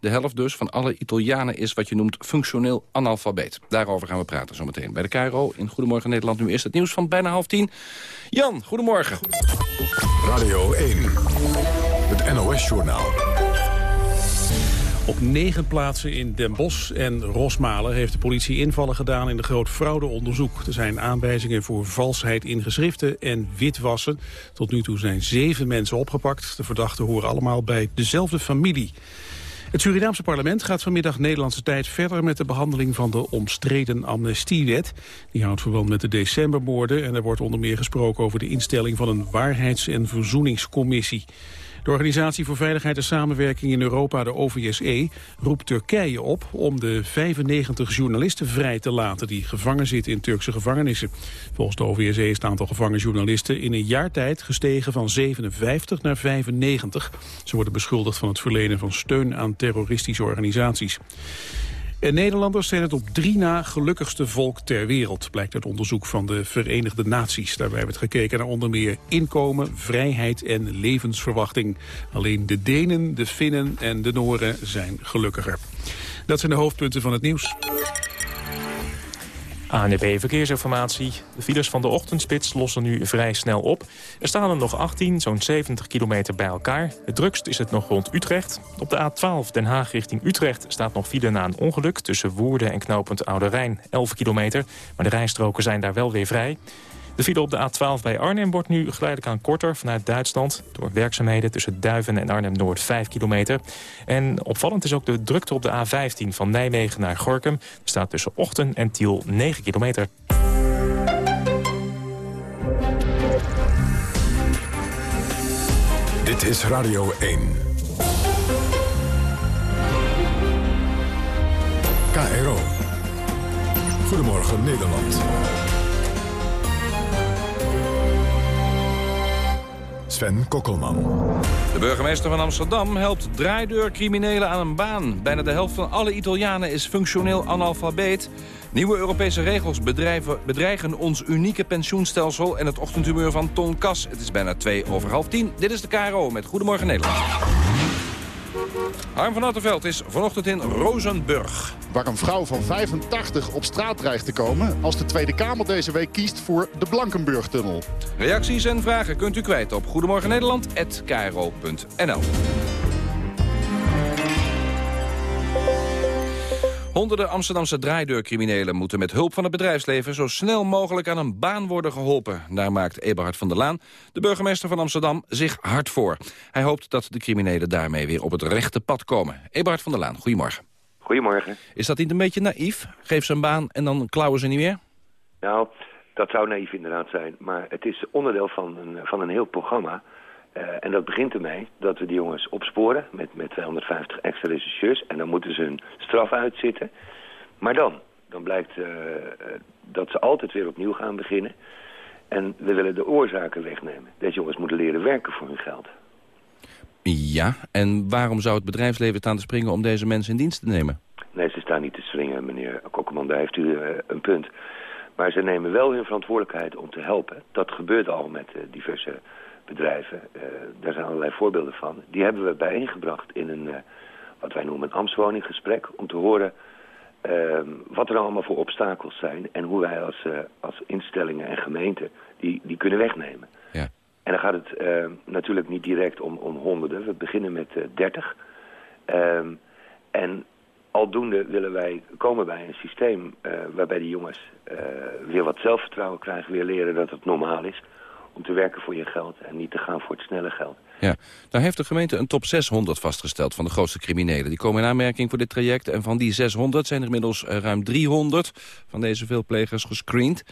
de helft dus van alle Italianen is wat je noemt functioneel analfabeet. Daarover gaan we praten zometeen bij de KRO in Goedemorgen Nederland. Nu is het nieuws van bijna half tien. Jan, goedemorgen. Radio 1, het NOS-journaal. Op negen plaatsen in Den Bosch en Rosmalen heeft de politie invallen gedaan in de groot fraudeonderzoek. Er zijn aanwijzingen voor valsheid in geschriften en witwassen. Tot nu toe zijn zeven mensen opgepakt. De verdachten horen allemaal bij dezelfde familie. Het Surinaamse parlement gaat vanmiddag Nederlandse tijd verder met de behandeling van de omstreden amnestiewet. Die houdt verband met de decembermoorden en er wordt onder meer gesproken over de instelling van een waarheids- en verzoeningscommissie. De Organisatie voor Veiligheid en Samenwerking in Europa, de OVSE, roept Turkije op om de 95 journalisten vrij te laten die gevangen zitten in Turkse gevangenissen. Volgens de OVSE is het aantal gevangen journalisten in een jaar tijd gestegen van 57 naar 95. Ze worden beschuldigd van het verlenen van steun aan terroristische organisaties. Nederlanders zijn het op drie na gelukkigste volk ter wereld, blijkt uit onderzoek van de Verenigde Naties. Daarbij werd gekeken naar onder meer inkomen, vrijheid en levensverwachting. Alleen de Denen, de Finnen en de Noren zijn gelukkiger. Dat zijn de hoofdpunten van het nieuws. ANB Verkeersinformatie. De files van de ochtendspits lossen nu vrij snel op. Er staan er nog 18, zo'n 70 kilometer bij elkaar. Het drukst is het nog rond Utrecht. Op de A12 Den Haag richting Utrecht staat nog file na een ongeluk... tussen Woerden en knooppunt Oude Rijn, 11 kilometer. Maar de rijstroken zijn daar wel weer vrij. De file op de A12 bij Arnhem wordt nu geleidelijk aan korter vanuit Duitsland... door werkzaamheden tussen Duiven en Arnhem-Noord 5 kilometer. En opvallend is ook de drukte op de A15 van Nijmegen naar Gorkum. Er staat tussen Ochten en Tiel 9 kilometer. Dit is Radio 1. KRO. Goedemorgen Nederland. Sven Kokkelman. De burgemeester van Amsterdam helpt draaideurcriminelen aan een baan. Bijna de helft van alle Italianen is functioneel analfabeet. Nieuwe Europese regels bedrijven, bedreigen ons unieke pensioenstelsel... en het ochtendhumeur van Ton Kas. Het is bijna twee over half tien. Dit is de KRO met Goedemorgen Nederland. Harm van Attenveld is vanochtend in Rozenburg. Waar een vrouw van 85 op straat dreigt te komen... als de Tweede Kamer deze week kiest voor de Blankenburg-tunnel. Reacties en vragen kunt u kwijt op goedemorgennederland.kro.nl. Honderden Amsterdamse draaideurcriminelen moeten met hulp van het bedrijfsleven zo snel mogelijk aan een baan worden geholpen. Daar maakt Eberhard van der Laan, de burgemeester van Amsterdam, zich hard voor. Hij hoopt dat de criminelen daarmee weer op het rechte pad komen. Eberhard van der Laan, goedemorgen. Goedemorgen. Is dat niet een beetje naïef? Geef ze een baan en dan klauwen ze niet meer? Nou, dat zou naïef inderdaad zijn. Maar het is onderdeel van een, van een heel programma. Uh, en dat begint ermee dat we die jongens opsporen met, met 250 extra rechercheurs. En dan moeten ze hun straf uitzitten. Maar dan, dan blijkt uh, dat ze altijd weer opnieuw gaan beginnen. En we willen de oorzaken wegnemen. Deze jongens moeten leren werken voor hun geld. Ja, en waarom zou het bedrijfsleven staan te springen om deze mensen in dienst te nemen? Nee, ze staan niet te springen, meneer Kokkeman. Daar heeft u uh, een punt. Maar ze nemen wel hun verantwoordelijkheid om te helpen. Dat gebeurt al met diverse bedrijven. Uh, daar zijn allerlei voorbeelden van. Die hebben we bijeengebracht in een, wat wij noemen een ambtswoninggesprek. Om te horen ehm, wat er allemaal voor obstakels zijn. En hoe wij als, als instellingen en gemeenten die, die kunnen wegnemen. Ja. En dan gaat het uh, natuurlijk niet direct om, om honderden. We beginnen met uh, 30. Um, en aldoende willen wij komen bij een systeem waarbij die jongens weer wat zelfvertrouwen krijgen. Weer leren dat het normaal is om te werken voor je geld en niet te gaan voor het snelle geld. Ja, nou heeft de gemeente een top 600 vastgesteld van de grootste criminelen. Die komen in aanmerking voor dit traject. En van die 600 zijn er inmiddels ruim 300 van deze veelplegers gescreend.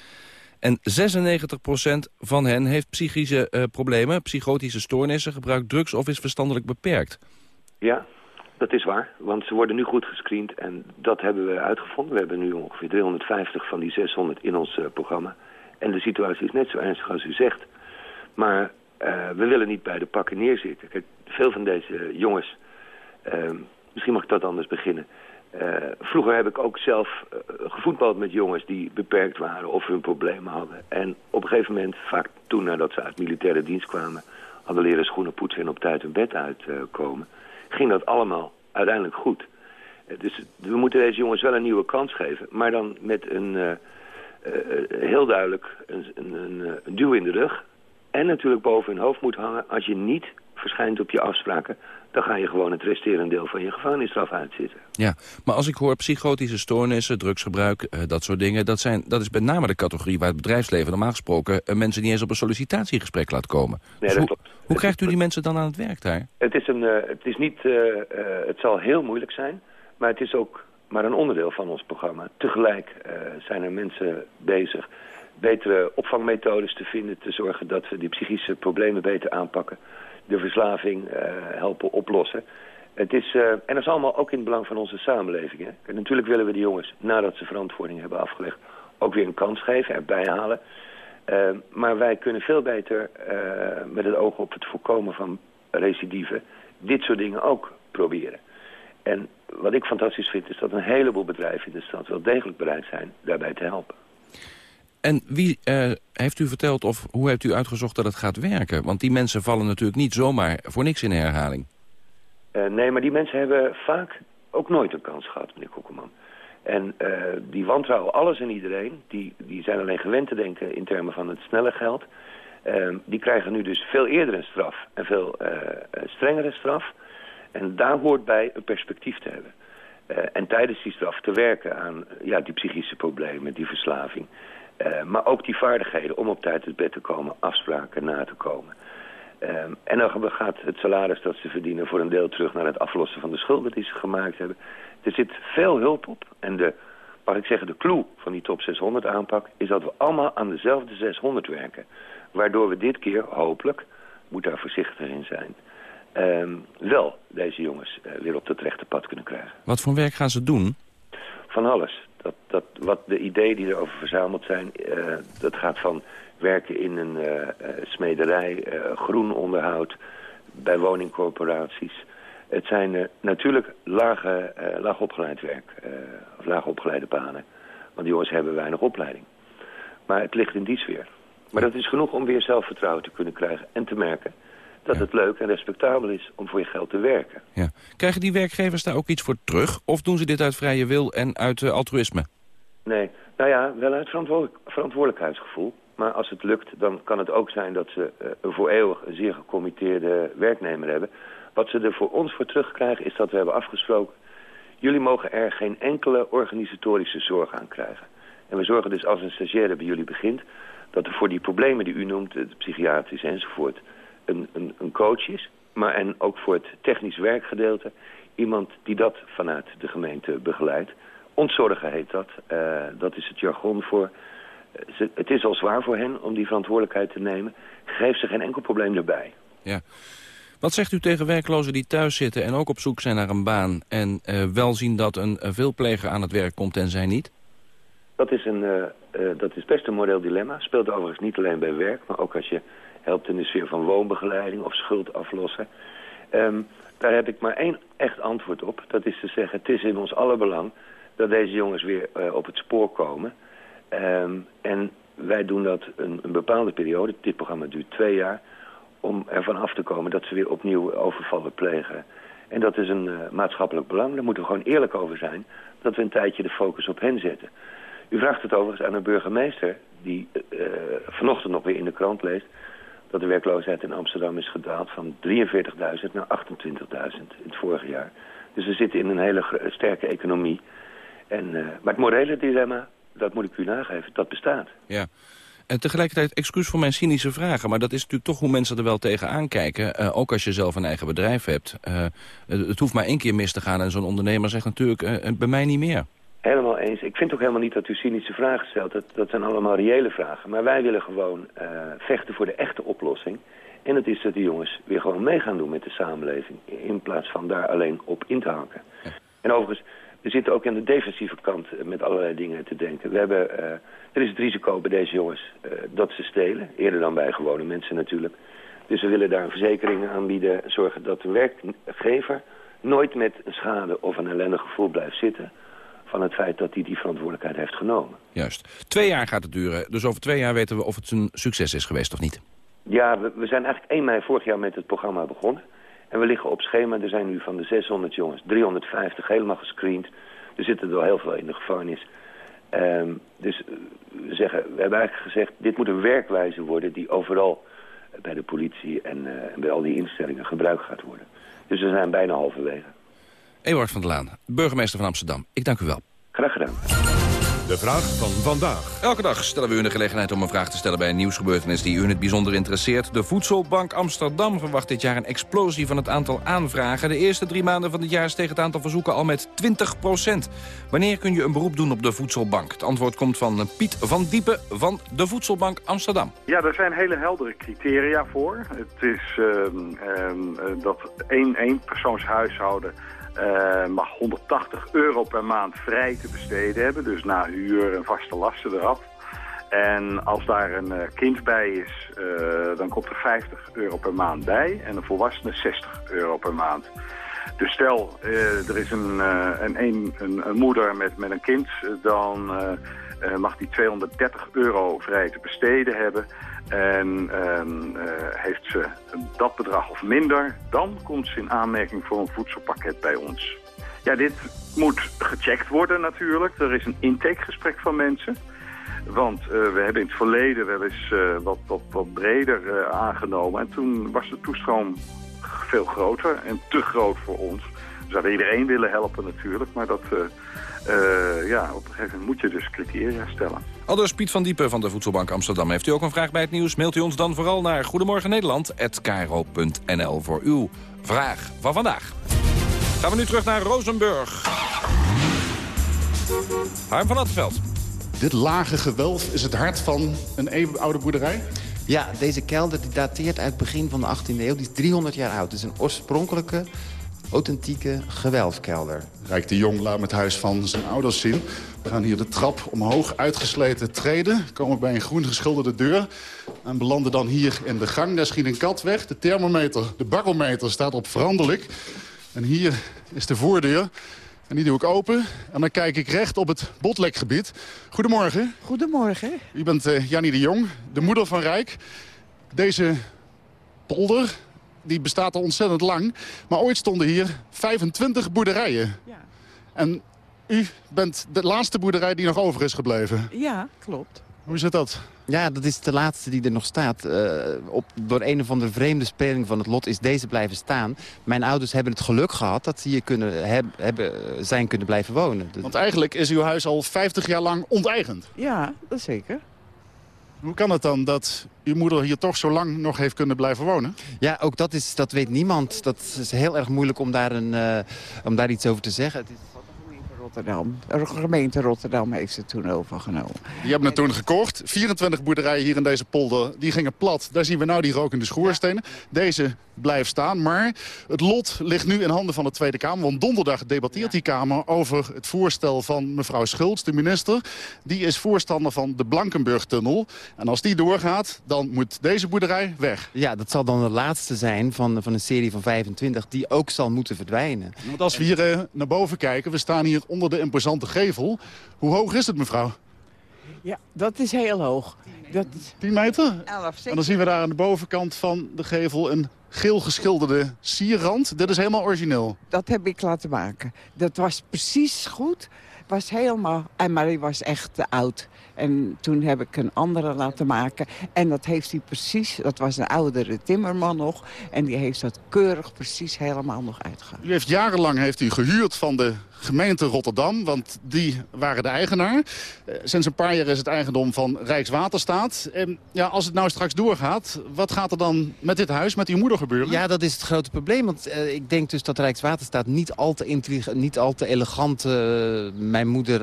En 96% van hen heeft psychische uh, problemen, psychotische stoornissen, gebruikt drugs of is verstandelijk beperkt. Ja, dat is waar, want ze worden nu goed gescreend en dat hebben we uitgevonden. We hebben nu ongeveer 350 van die 600 in ons uh, programma. En de situatie is net zo ernstig als u zegt. Maar uh, we willen niet bij de pakken neerzitten. Kijk, veel van deze jongens, misschien mag ik dat anders beginnen... Eh, vroeger heb ik ook zelf gevoetbald met jongens die beperkt waren of hun problemen hadden. En op een gegeven moment, vaak toen nadat ze uit militaire dienst kwamen... hadden leren schoenen poetsen en op tijd hun bed uitkomen... ging dat allemaal uiteindelijk goed. dus we moeten deze jongens wel een nieuwe kans geven. Maar dan met een heel duidelijk een, een, een duw in de rug. En natuurlijk boven hun hoofd moet hangen als je niet verschijnt op je afspraken... dan ga je gewoon het resterende deel van je gevangenisstraf uitzitten. Ja, maar als ik hoor psychotische stoornissen, drugsgebruik, uh, dat soort dingen... Dat, zijn, dat is met name de categorie waar het bedrijfsleven normaal gesproken... Uh, mensen niet eens op een sollicitatiegesprek laat komen. Nee, dat hoe, krijgt u die mensen dan aan het werk daar? Het, is een, uh, het, is niet, het zal heel moeilijk zijn, maar het is ook maar een onderdeel van ons programma. Tegelijk zijn er mensen bezig betere opvangmethodes te vinden... te zorgen dat we die psychische problemen beter aanpakken de verslaving uh, helpen oplossen. Het is, uh, en dat is allemaal ook in het belang van onze samenleving. Hè? En natuurlijk willen we de jongens, nadat ze verantwoording hebben afgelegd... ook weer een kans geven, erbij halen. Maar wij kunnen veel beter, met het oog op het voorkomen van recidive... dit soort dingen ook proberen. En wat ik fantastisch vind, is dat een heleboel bedrijven in de stad... wel degelijk bereid zijn daarbij te helpen. En wie uh, heeft u verteld of hoe heeft u uitgezocht dat het gaat werken? Want die mensen vallen natuurlijk niet zomaar voor niks in herhaling. Uh, nee, maar die mensen hebben vaak ook nooit een kans gehad, meneer Kokkelman. En uh, die wantrouwen alles en iedereen. Die, die zijn alleen gewend te denken in termen van het snelle geld. die krijgen nu dus veel eerder een straf en veel strengere straf. En daar hoort bij een perspectief te hebben. en tijdens die straf te werken aan ja, die psychische problemen, die verslaving... Uh, maar ook die vaardigheden om op tijd het bed te komen, afspraken na te komen. En dan gaat het salaris dat ze verdienen voor een deel terug naar het aflossen van de schulden die ze gemaakt hebben. Er zit veel hulp op. En de, mag ik zeggen, de clue van die top 600 aanpak is dat we allemaal aan dezelfde 600 werken. Waardoor we dit keer hopelijk, moet daar voorzichtig in zijn, wel deze jongens uh, weer op het rechte pad kunnen krijgen. Wat voor werk gaan ze doen? Van alles dat, dat, wat de ideeën die erover verzameld zijn, uh, dat gaat van werken in een uh, smederij, uh, groen onderhoud, bij woningcorporaties. Het zijn natuurlijk lage, laag opgeleid werk, of laag opgeleide banen. Want die jongens hebben weinig opleiding. Maar het ligt in die sfeer. Maar dat is genoeg om weer zelfvertrouwen te kunnen krijgen en te merken dat het leuk en respectabel is om voor je geld te werken. Ja. Krijgen die werkgevers daar ook iets voor terug? Of doen ze dit uit vrije wil en uit uh, altruïsme? Nee, nou ja, wel uit verantwoordelijk verantwoordelijkheidsgevoel. Maar als het lukt, dan kan het ook zijn dat ze uh, een voor eeuwig een zeer gecommitteerde werknemer hebben. Wat ze er voor ons voor terugkrijgen is dat we hebben afgesproken... jullie mogen er geen enkele organisatorische zorg aan krijgen. En we zorgen dus als een stagiaire bij jullie begint... dat er voor die problemen die u noemt, het psychiatrisch enzovoort een, een, een coach is. Maar en ook voor het technisch werkgedeelte iemand die dat vanuit de gemeente begeleidt. Ontzorgen heet dat. Uh, dat is het jargon voor... Ze, het is al zwaar voor hen om die verantwoordelijkheid te nemen. Geef ze geen enkel probleem erbij. Ja. Wat zegt u tegen werklozen die thuis zitten en ook op zoek zijn naar een baan... en uh, wel zien dat een veelpleger aan het werk komt en zij niet? Dat is, een, dat is best een moreel dilemma. Speelt overigens niet alleen bij werk, maar ook als je helpt in de sfeer van woonbegeleiding of schuld aflossen. Um, daar heb ik maar één echt antwoord op. Dat is te zeggen, het is in ons aller belang dat deze jongens weer uh, op het spoor komen. Um, en wij doen dat een, bepaalde periode, dit programma duurt twee jaar... om ervan af te komen dat ze weer opnieuw overvallen plegen. En dat is een uh, maatschappelijk belang. Daar moeten we gewoon eerlijk over zijn... dat we een tijdje de focus op hen zetten. U vraagt het overigens aan een burgemeester... die uh, vanochtend nog weer in de krant leest dat de werkloosheid in Amsterdam is gedaald van 43.000 naar 28.000 in het vorige jaar. Dus we zitten in een hele sterke economie. En, uh, maar het morele dilemma, dat moet ik u nageven, dat bestaat. Ja. En tegelijkertijd, excuus voor mijn cynische vragen... maar dat is natuurlijk toch hoe mensen er wel tegen aankijken. Uh, ook als je zelf een eigen bedrijf hebt. Uh, het hoeft maar één keer mis te gaan en zo'n ondernemer zegt natuurlijk... bij mij niet meer. Helemaal eens. Ik vind ook helemaal niet dat u cynische vragen stelt. Dat, dat zijn allemaal reële vragen. Maar wij willen gewoon uh, vechten voor de echte oplossing. En dat is dat die jongens weer gewoon mee gaan doen met de samenleving. In plaats van daar alleen op in te hanken. En overigens, we zitten ook aan de defensieve kant met allerlei dingen te denken. We hebben, uh, er is het risico bij deze jongens uh, dat ze stelen. Eerder dan bij gewone mensen natuurlijk. Dus we willen daar een verzekering aanbieden. Zorgen dat de werkgever nooit met een schade of een ellendig gevoel blijft zitten van het feit dat hij die verantwoordelijkheid heeft genomen. Juist. Twee jaar gaat het duren. Dus over twee jaar weten we of het een succes is geweest of niet. Ja, we, we zijn eigenlijk 1 mei vorig jaar met het programma begonnen. En we liggen op schema. Er zijn nu van de 600 jongens 350 helemaal gescreend. Er zitten er wel heel veel in de gevangenis. Ehm, dus eh, we, zeggen, we hebben eigenlijk gezegd, dit moet een werkwijze worden die overal bij de politie en, eh, en bij al die instellingen gebruikt gaat worden. Dus we zijn bijna halverwege. Ewart van der Laan, burgemeester van Amsterdam. Ik dank u wel. Graag gedaan. De vraag van vandaag. Elke dag stellen we u de gelegenheid om een vraag te stellen bij een nieuwsgebeurtenis die u in het bijzonder interesseert. De Voedselbank Amsterdam verwacht dit jaar een explosie van het aantal aanvragen. De eerste drie maanden van het jaar steeg het aantal verzoeken al met 20% Wanneer kun je een beroep doen op de Voedselbank? Het antwoord komt van Piet van Diepen van de Voedselbank Amsterdam. Ja, er zijn hele heldere criteria voor. Het is ehm, ehm, dat één, één persoonshuishouden uh, mag 180 euro per maand vrij te besteden hebben. Dus na huur en vaste lasten eraf. En als daar een uh, kind bij is, uh, dan komt er 50 euro per maand bij. En een volwassene 60 euro per maand. Dus stel, er is een, een, een, een, moeder met, met een kind, dan mag die 230 euro vrij te besteden hebben. En uh, heeft ze dat bedrag of minder, dan komt ze in aanmerking voor een voedselpakket bij ons. Ja, dit moet gecheckt worden natuurlijk. Er is een intakegesprek van mensen. Want uh, we hebben in het verleden wel eens uh, wat, wat, wat breder aangenomen. En toen was de toestroom veel groter en te groot voor ons. We zouden iedereen willen helpen natuurlijk, maar dat ja, op een gegeven moment moet je dus criteria stellen. Aldus Piet van Diepen van de Voedselbank Amsterdam. Heeft u ook een vraag bij het nieuws? Mailt u ons dan vooral naar goedemorgennederland.kro.nl voor uw vraag van vandaag. Gaan we nu terug naar Rozenburg. Harm van Attenveld. Dit lage gewelf is het hart van een eeuwenoude boerderij? Ja, deze kelder die dateert uit het begin van de 18e eeuw. Die is 300 jaar oud. Het is een oorspronkelijke authentieke gewelfkelder. Rijk de Jong laat het huis van zijn ouders zien. We gaan hier de trap omhoog, uitgesleten treden. Komen bij een groen geschilderde deur. En belanden dan hier in de gang. Daar schiet een kat weg. De thermometer, de barometer staat op veranderlijk. En hier is de voordeur. En die doe ik open. En dan kijk ik recht op het botlekgebied. Goedemorgen. Goedemorgen. U bent uh, Jannie de Jong, de moeder van Rijk. Deze polder, die bestaat al ontzettend lang. Maar ooit stonden hier 25 boerderijen. Ja. En u bent de laatste boerderij die nog over is gebleven. Ja, klopt. Hoe zit dat? Ja, dat is de laatste die er nog staat. Uh, op, door een of andere vreemde speling van het lot is deze blijven staan. Mijn ouders hebben het geluk gehad dat ze hier kunnen heb, hebben, zijn kunnen blijven wonen. Want eigenlijk is uw huis al 50 jaar lang onteigend. Ja, dat zeker. Hoe kan het dan dat uw moeder hier toch zo lang nog heeft kunnen blijven wonen? Ja, ook dat, is, dat weet niemand. Dat is heel erg moeilijk om daar, een, uh, om daar iets over te zeggen. Het is... Rotterdam. De gemeente Rotterdam heeft het toen overgenomen. Die hebben het toen gekocht. 24 boerderijen hier in deze polder, die gingen plat. Daar zien we nou die rokende schoorstenen. Deze blijft staan, maar het lot ligt nu in handen van de Tweede Kamer. Want donderdag debatteert die Kamer over het voorstel van mevrouw Schultz, de minister. Die is voorstander van de Blankenburg-tunnel. En als die doorgaat, dan moet deze boerderij weg. Ja, dat zal dan de laatste zijn van, van een serie van 25 die ook zal moeten verdwijnen. Want als we hier uh, naar boven kijken, we staan hier onder de imposante gevel. Hoe hoog is het, mevrouw? Ja, dat is heel hoog. Dat... 10 meter? 11, en dan zien we daar aan de bovenkant van de gevel een geel geschilderde sierrand. Dit is helemaal origineel. Dat heb ik laten maken. Dat was precies goed. Was helemaal... En maar die was echt te oud. En toen heb ik een andere laten maken. En dat heeft hij precies... Dat was een oudere timmerman nog. En die heeft dat keurig precies helemaal nog uitgehaald. U heeft jarenlang heeft u gehuurd van de gemeente Rotterdam, want die waren de eigenaar. Uh, sinds een paar jaar is het eigendom van Rijkswaterstaat. En ja, als het nou straks doorgaat, wat gaat er dan met dit huis, met uw moeder gebeuren? Ja, dat is het grote probleem. Want uh, ik denk dus dat Rijkswaterstaat niet al te, niet al te elegant uh, mijn moeder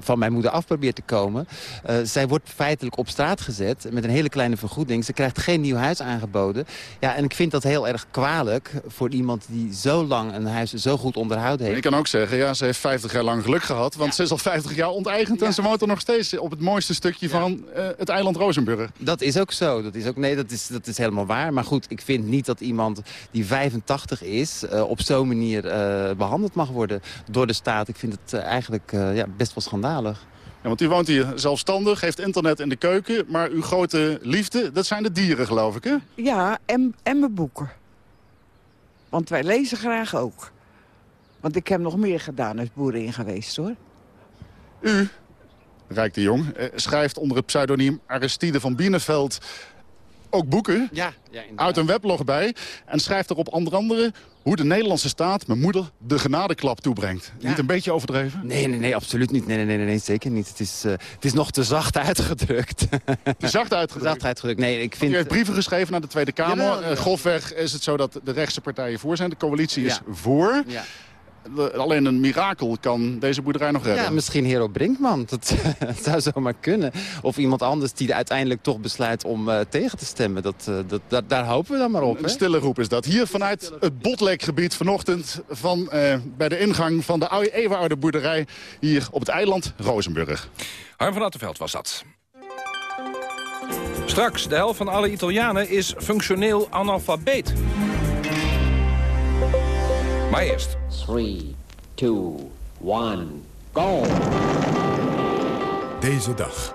van mijn moeder af probeert te komen. Uh, zij wordt feitelijk op straat gezet met een hele kleine vergoeding. Ze krijgt geen nieuw huis aangeboden. Ja, en ik vind dat heel erg kwalijk voor iemand die zo lang een huis zo goed onderhouden heeft. Ik kan ook zeggen, ja, ze heeft 50 jaar lang geluk gehad. Want ze is al 50 jaar onteigend en ze woont er nog steeds op het mooiste stukje van uh, het eiland Rozenburg. Dat is ook zo. Dat is ook, nee, dat is, dat is helemaal waar. Maar goed, ik vind niet dat iemand die 85 is... Uh, op zo'n manier uh, behandeld mag worden door de staat. Ik vind het eigenlijk ja, best wel schandalig. Ja, want u woont hier zelfstandig, heeft internet in de keuken... maar uw grote liefde, dat zijn de dieren, geloof ik, hè? Ja, en, en mijn boeken. Want wij lezen graag ook. Want ik heb nog meer gedaan als boerin geweest, hoor. U, Rijk de Jong, eh, schrijft onder het pseudoniem Aristide van Bienenveld ook boeken ja, ja, uit een weblog bij. En schrijft erop onder andere hoe de Nederlandse staat mijn moeder de genadeklap toebrengt. Niet een beetje overdreven? Nee, nee, nee, absoluut niet. Nee, nee, nee, nee zeker niet. Het is, uh, het is nog te zacht uitgedrukt. Te zacht uitgedrukt? zacht uitgedrukt. Nee, ik vind... U heeft brieven geschreven naar de Tweede Kamer. Jawel, uh, grofweg is het zo dat de rechtse partijen voor zijn. De coalitie is voor. Ja alleen een mirakel kan deze boerderij nog redden. Ja, misschien Hero Brinkman. Dat, dat zou zomaar kunnen. Of iemand anders die uiteindelijk toch besluit om uh, tegen te stemmen. Dat, uh, dat, dat, daar hopen we dan maar op. Een stille roep is dat. Hier vanuit het Botlekgebied vanochtend... Van, uh, bij de ingang van de eeuwenoude boerderij hier op het eiland Rozenburg. Harm van Attenveld was dat. Straks, de helft van alle Italianen is functioneel analfabeet. Maar eerst. 3, 2, 1, go! Deze dag.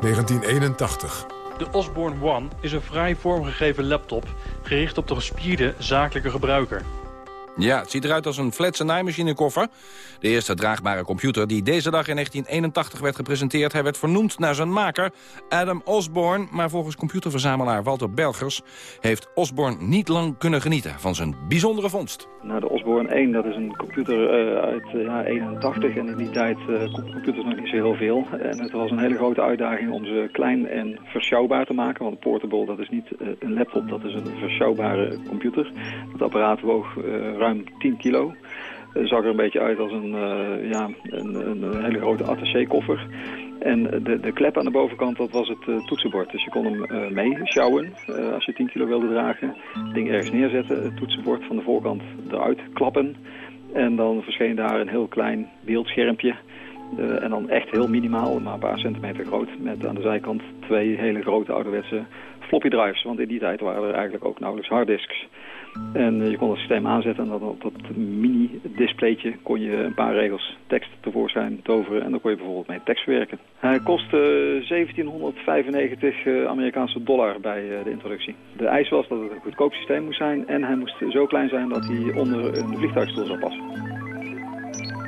1981. De Osborne One is een vrij vormgegeven laptop... gericht op de gespierde zakelijke gebruiker. Ja, het ziet eruit als een fletse naaimachinekoffer. De eerste draagbare computer die deze dag in 1981 werd gepresenteerd. Hij werd vernoemd naar zijn maker, Adam Osborne. Maar volgens computerverzamelaar Walter Belgers... heeft Osborne niet lang kunnen genieten van zijn bijzondere vondst. Nou, de Osborne 1 dat is een computer uh, uit uh, ja, 81. En in die tijd uh, computers nog niet zo heel veel. En het was een hele grote uitdaging om ze klein en verschouwbaar te maken. Want portable dat is niet een laptop, dat is een verschouwbare computer. Het apparaat woog ruim 10 kilo. Het zag er een beetje uit als een, uh, ja, een, een, hele grote attaché-koffer. En de, de klep aan de bovenkant, dat was het uh, toetsenbord. Dus je kon hem uh, mee sjouwen als je 10 kilo wilde dragen. Het ding ergens neerzetten, het toetsenbord van de voorkant eruit klappen. En dan verscheen daar een heel klein beeldschermpje. en dan echt heel minimaal, maar een paar centimeter groot. Met aan de zijkant twee hele grote ouderwetse floppy drives. Want in die tijd waren er eigenlijk ook nauwelijks harddisks. En eh, je kon het systeem aanzetten en op dat mini-displaytje kon je een paar regels tekst tevoorschijn toveren. En dan kon je bijvoorbeeld mee tekst verwerken. Hij kostte 1795 eh, Amerikaanse dollar bij eh, de introductie. De eis was dat het een goedkoop systeem moest zijn en hij moest zo klein zijn dat hij onder een vliegtuigstoel zou passen.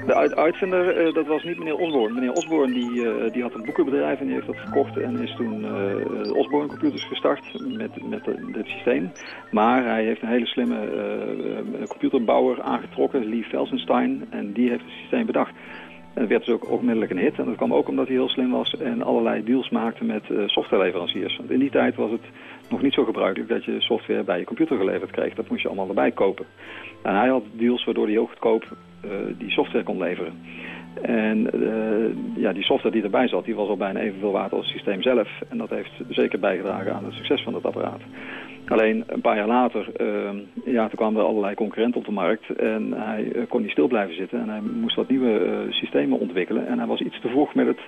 De uitvinder, uh, dat was niet meneer Osborne. Meneer Osborne die, uh, die had een boekenbedrijf en die heeft dat verkocht en is toen uh, Osborne Computers gestart met, met dit systeem. Maar hij heeft een hele slimme computerbouwer aangetrokken, Lee Felsenstein, en die heeft het systeem bedacht. En werd dus ook onmiddellijk een hit. En dat kwam ook omdat hij heel slim was en allerlei deals maakte met softwareleveranciers. Want in die tijd was het nog niet zo gebruikelijk dat je software bij je computer geleverd kreeg. Dat moest je allemaal erbij kopen. En hij had deals waardoor hij heel goedkoop uh, die software kon leveren. En uh, ja, die software die erbij zat, die was al bijna evenveel waard als het systeem zelf. En dat heeft zeker bijgedragen aan het succes van het apparaat. Alleen een paar jaar later, uh, ja, toen kwamen er allerlei concurrenten op de markt en hij uh, kon niet stil blijven zitten en hij moest wat nieuwe uh, systemen ontwikkelen. En hij was iets te vroeg met het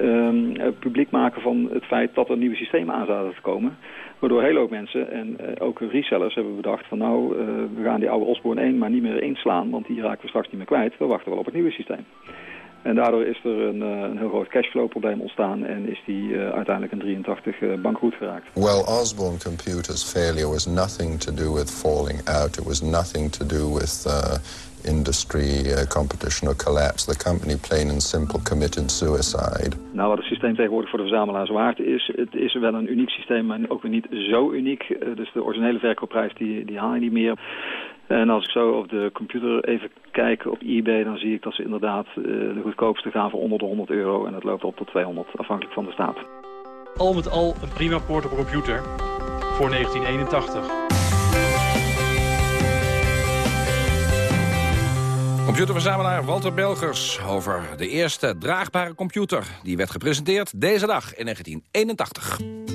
ehm, publiek maken van het feit dat er nieuwe systemen aan zouden te komen. Waardoor heel hoop mensen en ook resellers hebben bedacht van nou, we gaan die oude Osborne 1 maar niet meer inslaan, want die raken we straks niet meer kwijt. We wachten wel op het nieuwe systeem. En daardoor is er een, een heel groot cashflow-probleem ontstaan en is die uh, uiteindelijk in 83 uh, bankroet geraakt. Well, Osborne Computers' failure was nothing to do with falling out. It was nothing to do with uh, industry uh, competition or collapse. The company plain and simple committed suicide. Nou, wat het systeem tegenwoordig voor de verzamelaars waard is, het is wel een uniek systeem, maar ook weer niet zo uniek. dus de originele verkoopprijs die, die haal je niet meer. En als ik zo op de computer even kijk op eBay, dan zie ik dat ze inderdaad uh, de goedkoopste gaan voor onder de 100 euro. En het loopt op tot 200, afhankelijk van de staat. Al met al een prima portable computer voor 1981. Computerverzamelaar Walter Belgers over de eerste draagbare computer. Die werd gepresenteerd deze dag in 1981.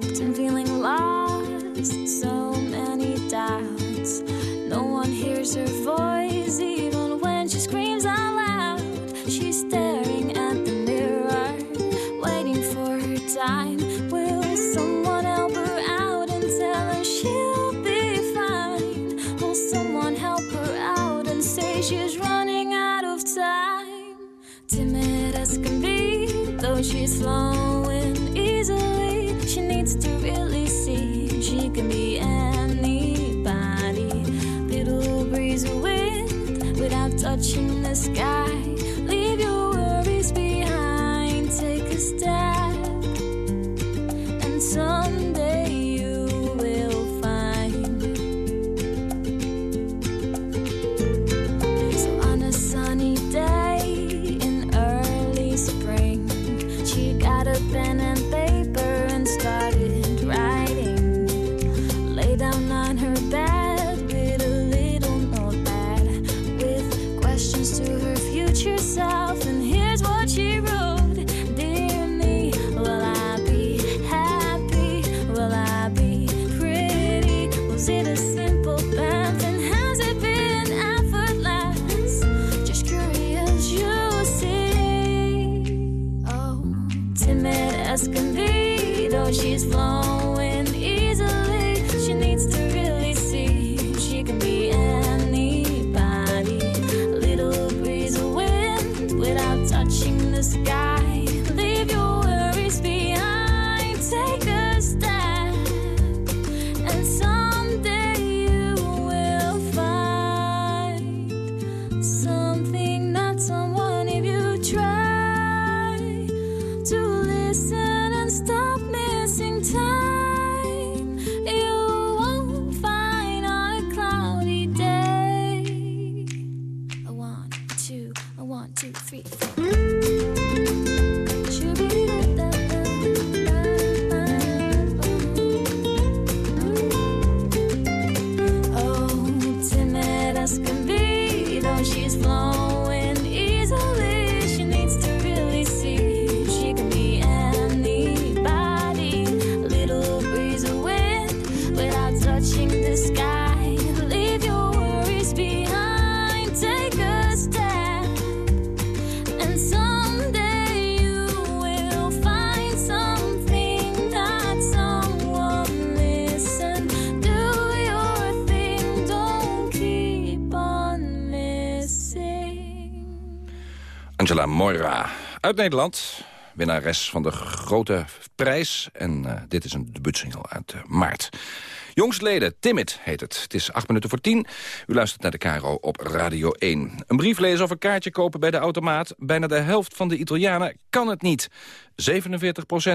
Trapped and feeling lost, so many doubts. No one hears her voice, timid as can be, though she's flowing Moira uit Nederland. Winnares van de grote prijs. En eh, dit is een debuutsingle uit eh, maart. Jongstleden, Timid heet het. Het is acht minuten voor tien. U luistert naar de Caro op Radio 1. Een brief lezen of een kaartje kopen bij de automaat. Bijna de helft van de Italianen kan het niet. 47%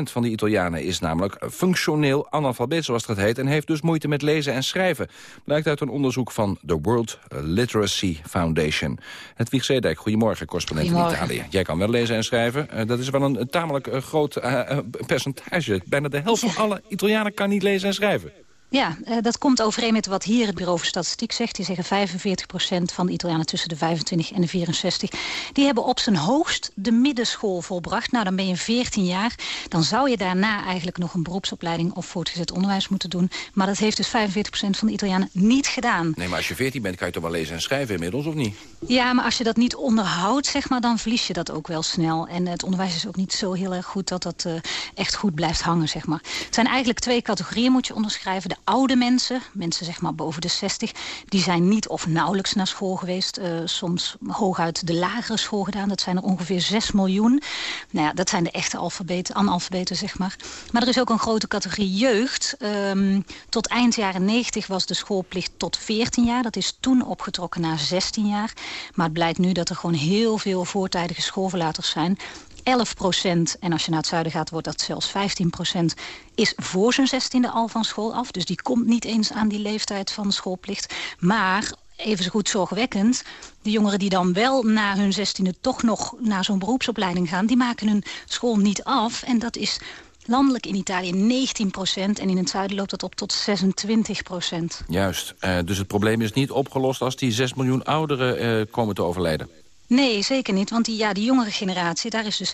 van de Italianen is namelijk functioneel analfabeet, zoals dat heet... en heeft dus moeite met lezen en schrijven. Blijkt uit een onderzoek van de World Literacy Foundation. Het Wieg Zeedijk, goedemorgen, correspondent in. Italië. Jij kan wel lezen en schrijven. Eh, dat is wel een, een tamelijk eh, groot eh, eh, percentage. Bijna de helft van alle Italianen kan niet lezen en schrijven. Ja, eh, dat komt overeen met wat hier het Bureau voor Statistiek zegt. Die zeggen 45% van de Italianen tussen de 25 en de 64... die hebben op zijn hoogst de middenschool volbracht. Nou, dan ben je 14 jaar. Dan zou je daarna eigenlijk nog een beroepsopleiding... of voortgezet onderwijs moeten doen. Maar dat heeft dus 45% van de Italianen niet gedaan. Nee, maar als je 14 bent, kan je toch wel lezen en schrijven inmiddels, of niet? Ja, maar als je dat niet onderhoudt, zeg maar, dan verlies je dat ook wel snel. En het onderwijs is ook niet zo heel erg goed dat dat eh, echt goed blijft hangen, zeg maar. Het zijn eigenlijk twee categorieën, moet je onderschrijven. De oude mensen, mensen zeg maar boven de 60... die zijn niet of nauwelijks naar school geweest. eh, soms hooguit de lagere school gedaan. Dat zijn er ongeveer 6 miljoen. Nou ja, dat zijn de echte alfabeten, analfabeten, zeg maar. Maar er is ook een grote categorie jeugd. Ehm, tot eind jaren 90 was de schoolplicht tot 14 jaar. Dat is toen opgetrokken naar 16 jaar. Maar het blijkt nu dat er gewoon heel veel voortijdige schoolverlaters zijn... 11 procent, en als je naar het zuiden gaat wordt dat zelfs 15 procent... is voor zijn zestiende al van school af. Dus die komt niet eens aan die leeftijd van schoolplicht. Maar even zo goed zorgwekkend. De jongeren die dan wel na hun zestiende toch nog naar zo'n beroepsopleiding gaan... die maken hun school niet af. En dat is landelijk in Italië 19 procent. En in het zuiden loopt dat op tot 26 procent. Juist. Uh, dus het probleem is niet opgelost als die 6 miljoen ouderen uh, komen te overlijden? Nee, zeker niet. Want die, ja, die jongere generatie, daar is dus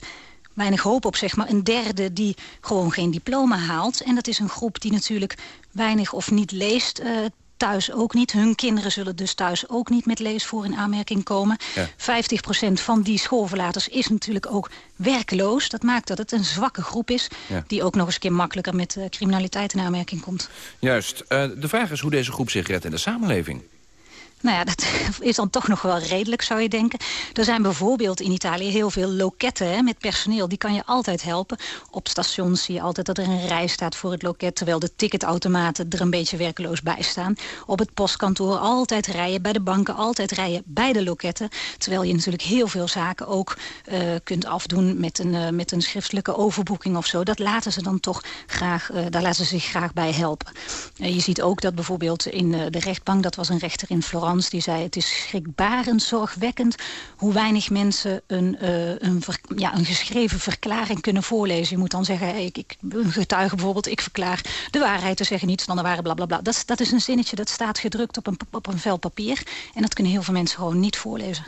weinig hoop op, zeg maar. Een derde die gewoon geen diploma haalt. En dat is een groep die natuurlijk weinig of niet leest. Uh, thuis ook niet. Hun kinderen zullen dus thuis ook niet met leesvoer in aanmerking komen. Ja. 50% van die schoolverlaters is natuurlijk ook werkloos. Dat maakt dat het een zwakke groep is... Ja. die ook nog eens een keer makkelijker met uh, criminaliteit in aanmerking komt. Juist. Uh, de vraag is hoe deze groep zich redt in de samenleving. Nou ja, dat is dan toch nog wel redelijk, zou je denken. Er zijn bijvoorbeeld in Italië heel veel loketten hè, met personeel. Die kan je altijd helpen. Op stations zie je altijd dat er een rij staat voor het loket... terwijl de ticketautomaten er een beetje werkeloos bij staan. Op het postkantoor altijd rijden, bij de banken altijd rijden... bij de loketten, terwijl je natuurlijk heel veel zaken ook uh, kunt afdoen... Met een, uh, met een schriftelijke overboeking of zo. Dat laten ze dan toch graag, uh, daar laten ze zich graag bij helpen. je ziet ook dat bijvoorbeeld in de rechtbank... dat was een rechter in Florence die zei... het is schrikbarend zorgwekkend hoe weinig mensen een, uh, een, ja, een geschreven verklaring kunnen voorlezen. Je moet dan zeggen, ik, ik, een getuige bijvoorbeeld, ik verklaar de waarheid te zeggen, niets dan de waarheid, blablabla. Bla, bla. dat, dat is een zinnetje dat staat gedrukt op een, op een vel papier. En dat kunnen heel veel mensen gewoon niet voorlezen.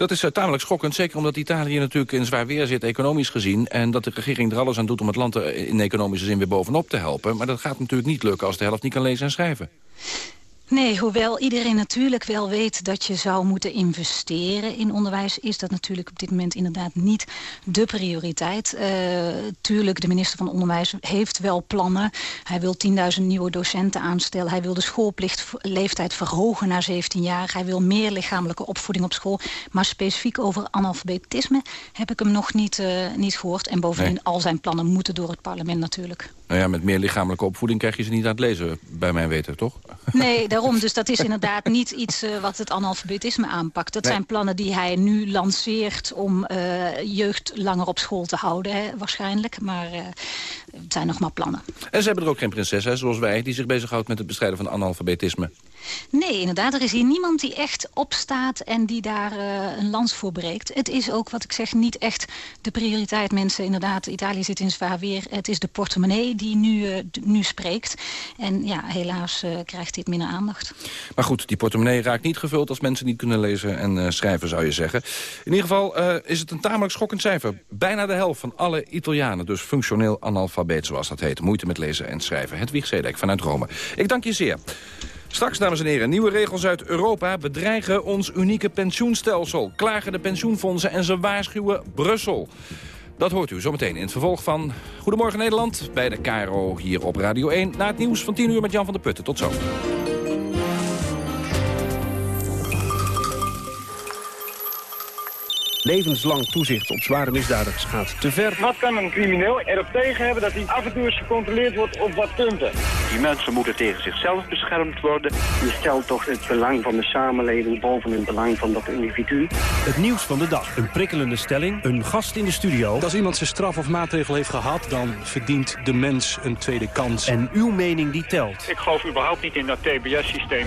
Dat is uh, tamelijk schokkend, zeker omdat Italië natuurlijk in zwaar weer zit, economisch gezien. En dat de regering er alles aan doet om het land er in economische zin weer bovenop te helpen. Maar dat gaat natuurlijk niet lukken als de helft niet kan lezen en schrijven. Nee, hoewel iedereen natuurlijk wel weet dat je zou moeten investeren in onderwijs... is dat natuurlijk op dit moment inderdaad niet de prioriteit. Uh, tuurlijk, de minister van Onderwijs heeft wel plannen. Hij wil 10.000 nieuwe docenten aanstellen. Hij wil de schoolplichtleeftijd verhogen naar 17 jaar. Hij wil meer lichamelijke opvoeding op school. Maar specifiek over analfabetisme heb ik hem nog niet, uh, niet gehoord. En bovendien, nee. al zijn plannen moeten door het parlement natuurlijk. Nou ja, met meer lichamelijke opvoeding krijg je ze niet aan het lezen, bij mijn weten, toch? Nee, daarom. Dus dat is inderdaad niet iets uh, wat het analfabetisme aanpakt. Dat nee. zijn plannen die hij nu lanceert om uh, jeugd langer op school te houden, hè, waarschijnlijk. Maar uh, het zijn nog maar plannen. En ze hebben er ook geen prinses, hè, zoals wij, die zich bezighoudt met het bestrijden van analfabetisme. Nee, inderdaad. Er is hier niemand die echt opstaat en die daar uh, een lans voor breekt. Het is ook, wat ik zeg, niet echt de prioriteit. Mensen, inderdaad, Italië zit in zwaar weer. Het is de portemonnee die nu, uh, nu spreekt. En ja, helaas uh, krijgt dit minder aandacht. Maar goed, die portemonnee raakt niet gevuld als mensen niet kunnen lezen en schrijven, zou je zeggen. In ieder geval is het een tamelijk schokkend cijfer. Bijna de helft van alle Italianen, dus functioneel analfabeet, zoals dat heet. Moeite met lezen en schrijven. Hedwig Zedek vanuit Rome. Ik dank je zeer. Straks, dames en heren, nieuwe regels uit Europa bedreigen ons unieke pensioenstelsel. Klagen de pensioenfondsen en ze waarschuwen Brussel. Dat hoort u zometeen in het vervolg van Goedemorgen Nederland... bij de KRO hier op Radio 1. Na het nieuws van 10 uur met Jan van der Putten. Tot zo. Levenslang toezicht op zware misdadigers gaat te ver. Wat kan een crimineel erop tegen hebben dat hij af en toe eens gecontroleerd wordt op wat punten? Die mensen moeten tegen zichzelf beschermd worden. Je stelt toch het belang van de samenleving boven het belang van dat individu. Het nieuws van de dag. Een prikkelende stelling. Een gast in de studio. Als iemand zijn straf of maatregel heeft gehad, dan verdient de mens een tweede kans. En uw mening die telt. Ik geloof überhaupt niet in dat TBS-systeem.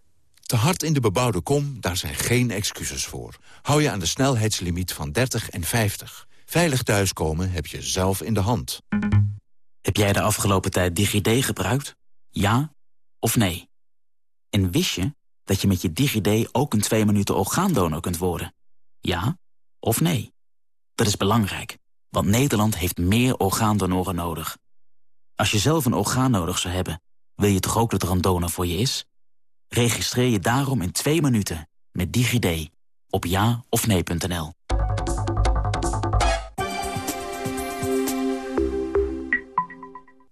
Te hard in de bebouwde kom, daar zijn geen excuses voor. Hou je aan de snelheidslimiet van 30 en 50. Veilig thuiskomen heb je zelf in de hand. Heb jij de afgelopen tijd DigiD gebruikt? Ja of nee? En wist je dat je met je DigiD ook een 2 minuten orgaandonor kunt worden? Ja of nee? Dat is belangrijk, want Nederland heeft meer orgaandonoren nodig. Als je zelf een orgaan nodig zou hebben, wil je toch ook dat er een donor voor je is? Registreer je daarom in twee minuten met DigiD op ja of nee.nl.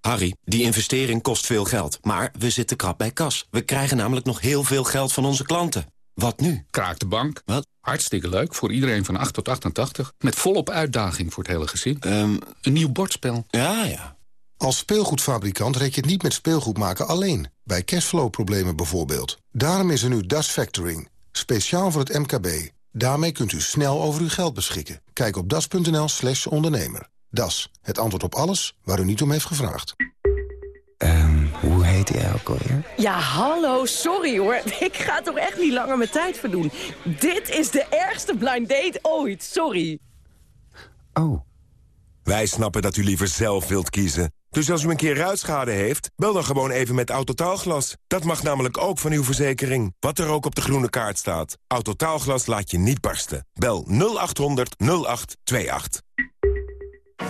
Harry, die investering kost veel geld, maar we zitten krap bij kas. We krijgen namelijk nog heel veel geld van onze klanten. Wat nu? Kraak de bank. Wat? Hartstikke leuk, voor iedereen van 8 tot 88. Met volop uitdaging voor het hele gezin. Um, Een nieuw bordspel. Ja, ja. Als speelgoedfabrikant red je het niet met speelgoed maken alleen. Bij cashflow-problemen bijvoorbeeld. Daarom is er nu Das Factoring. Speciaal voor het MKB. Daarmee kunt u snel over uw geld beschikken. Kijk op das.nl slash ondernemer. Das, het antwoord op alles waar u niet om heeft gevraagd. Um, hoe heet hij ook alweer? Ja, hallo, sorry hoor. Ik ga toch echt niet langer mijn tijd verdoen. Dit is de ergste blind date ooit, sorry. Oh. Wij snappen dat u liever zelf wilt kiezen. Dus als u een keer ruitschade heeft, bel dan gewoon even met Autotaalglas. Dat mag namelijk ook van uw verzekering. Wat er ook op de groene kaart staat. Autotaalglas laat je niet barsten. Bel 0800 0828.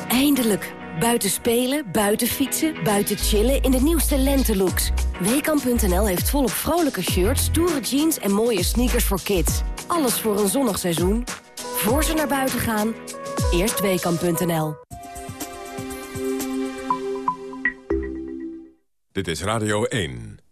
Eindelijk. Buiten spelen, buiten fietsen, buiten chillen in de nieuwste lentelooks. Weekamp.nl heeft volop vrolijke shirts, stoere jeans en mooie sneakers voor kids. Alles voor een zonnig seizoen. Voor ze naar buiten gaan, eerst Weekamp.nl. Dit is Radio 1.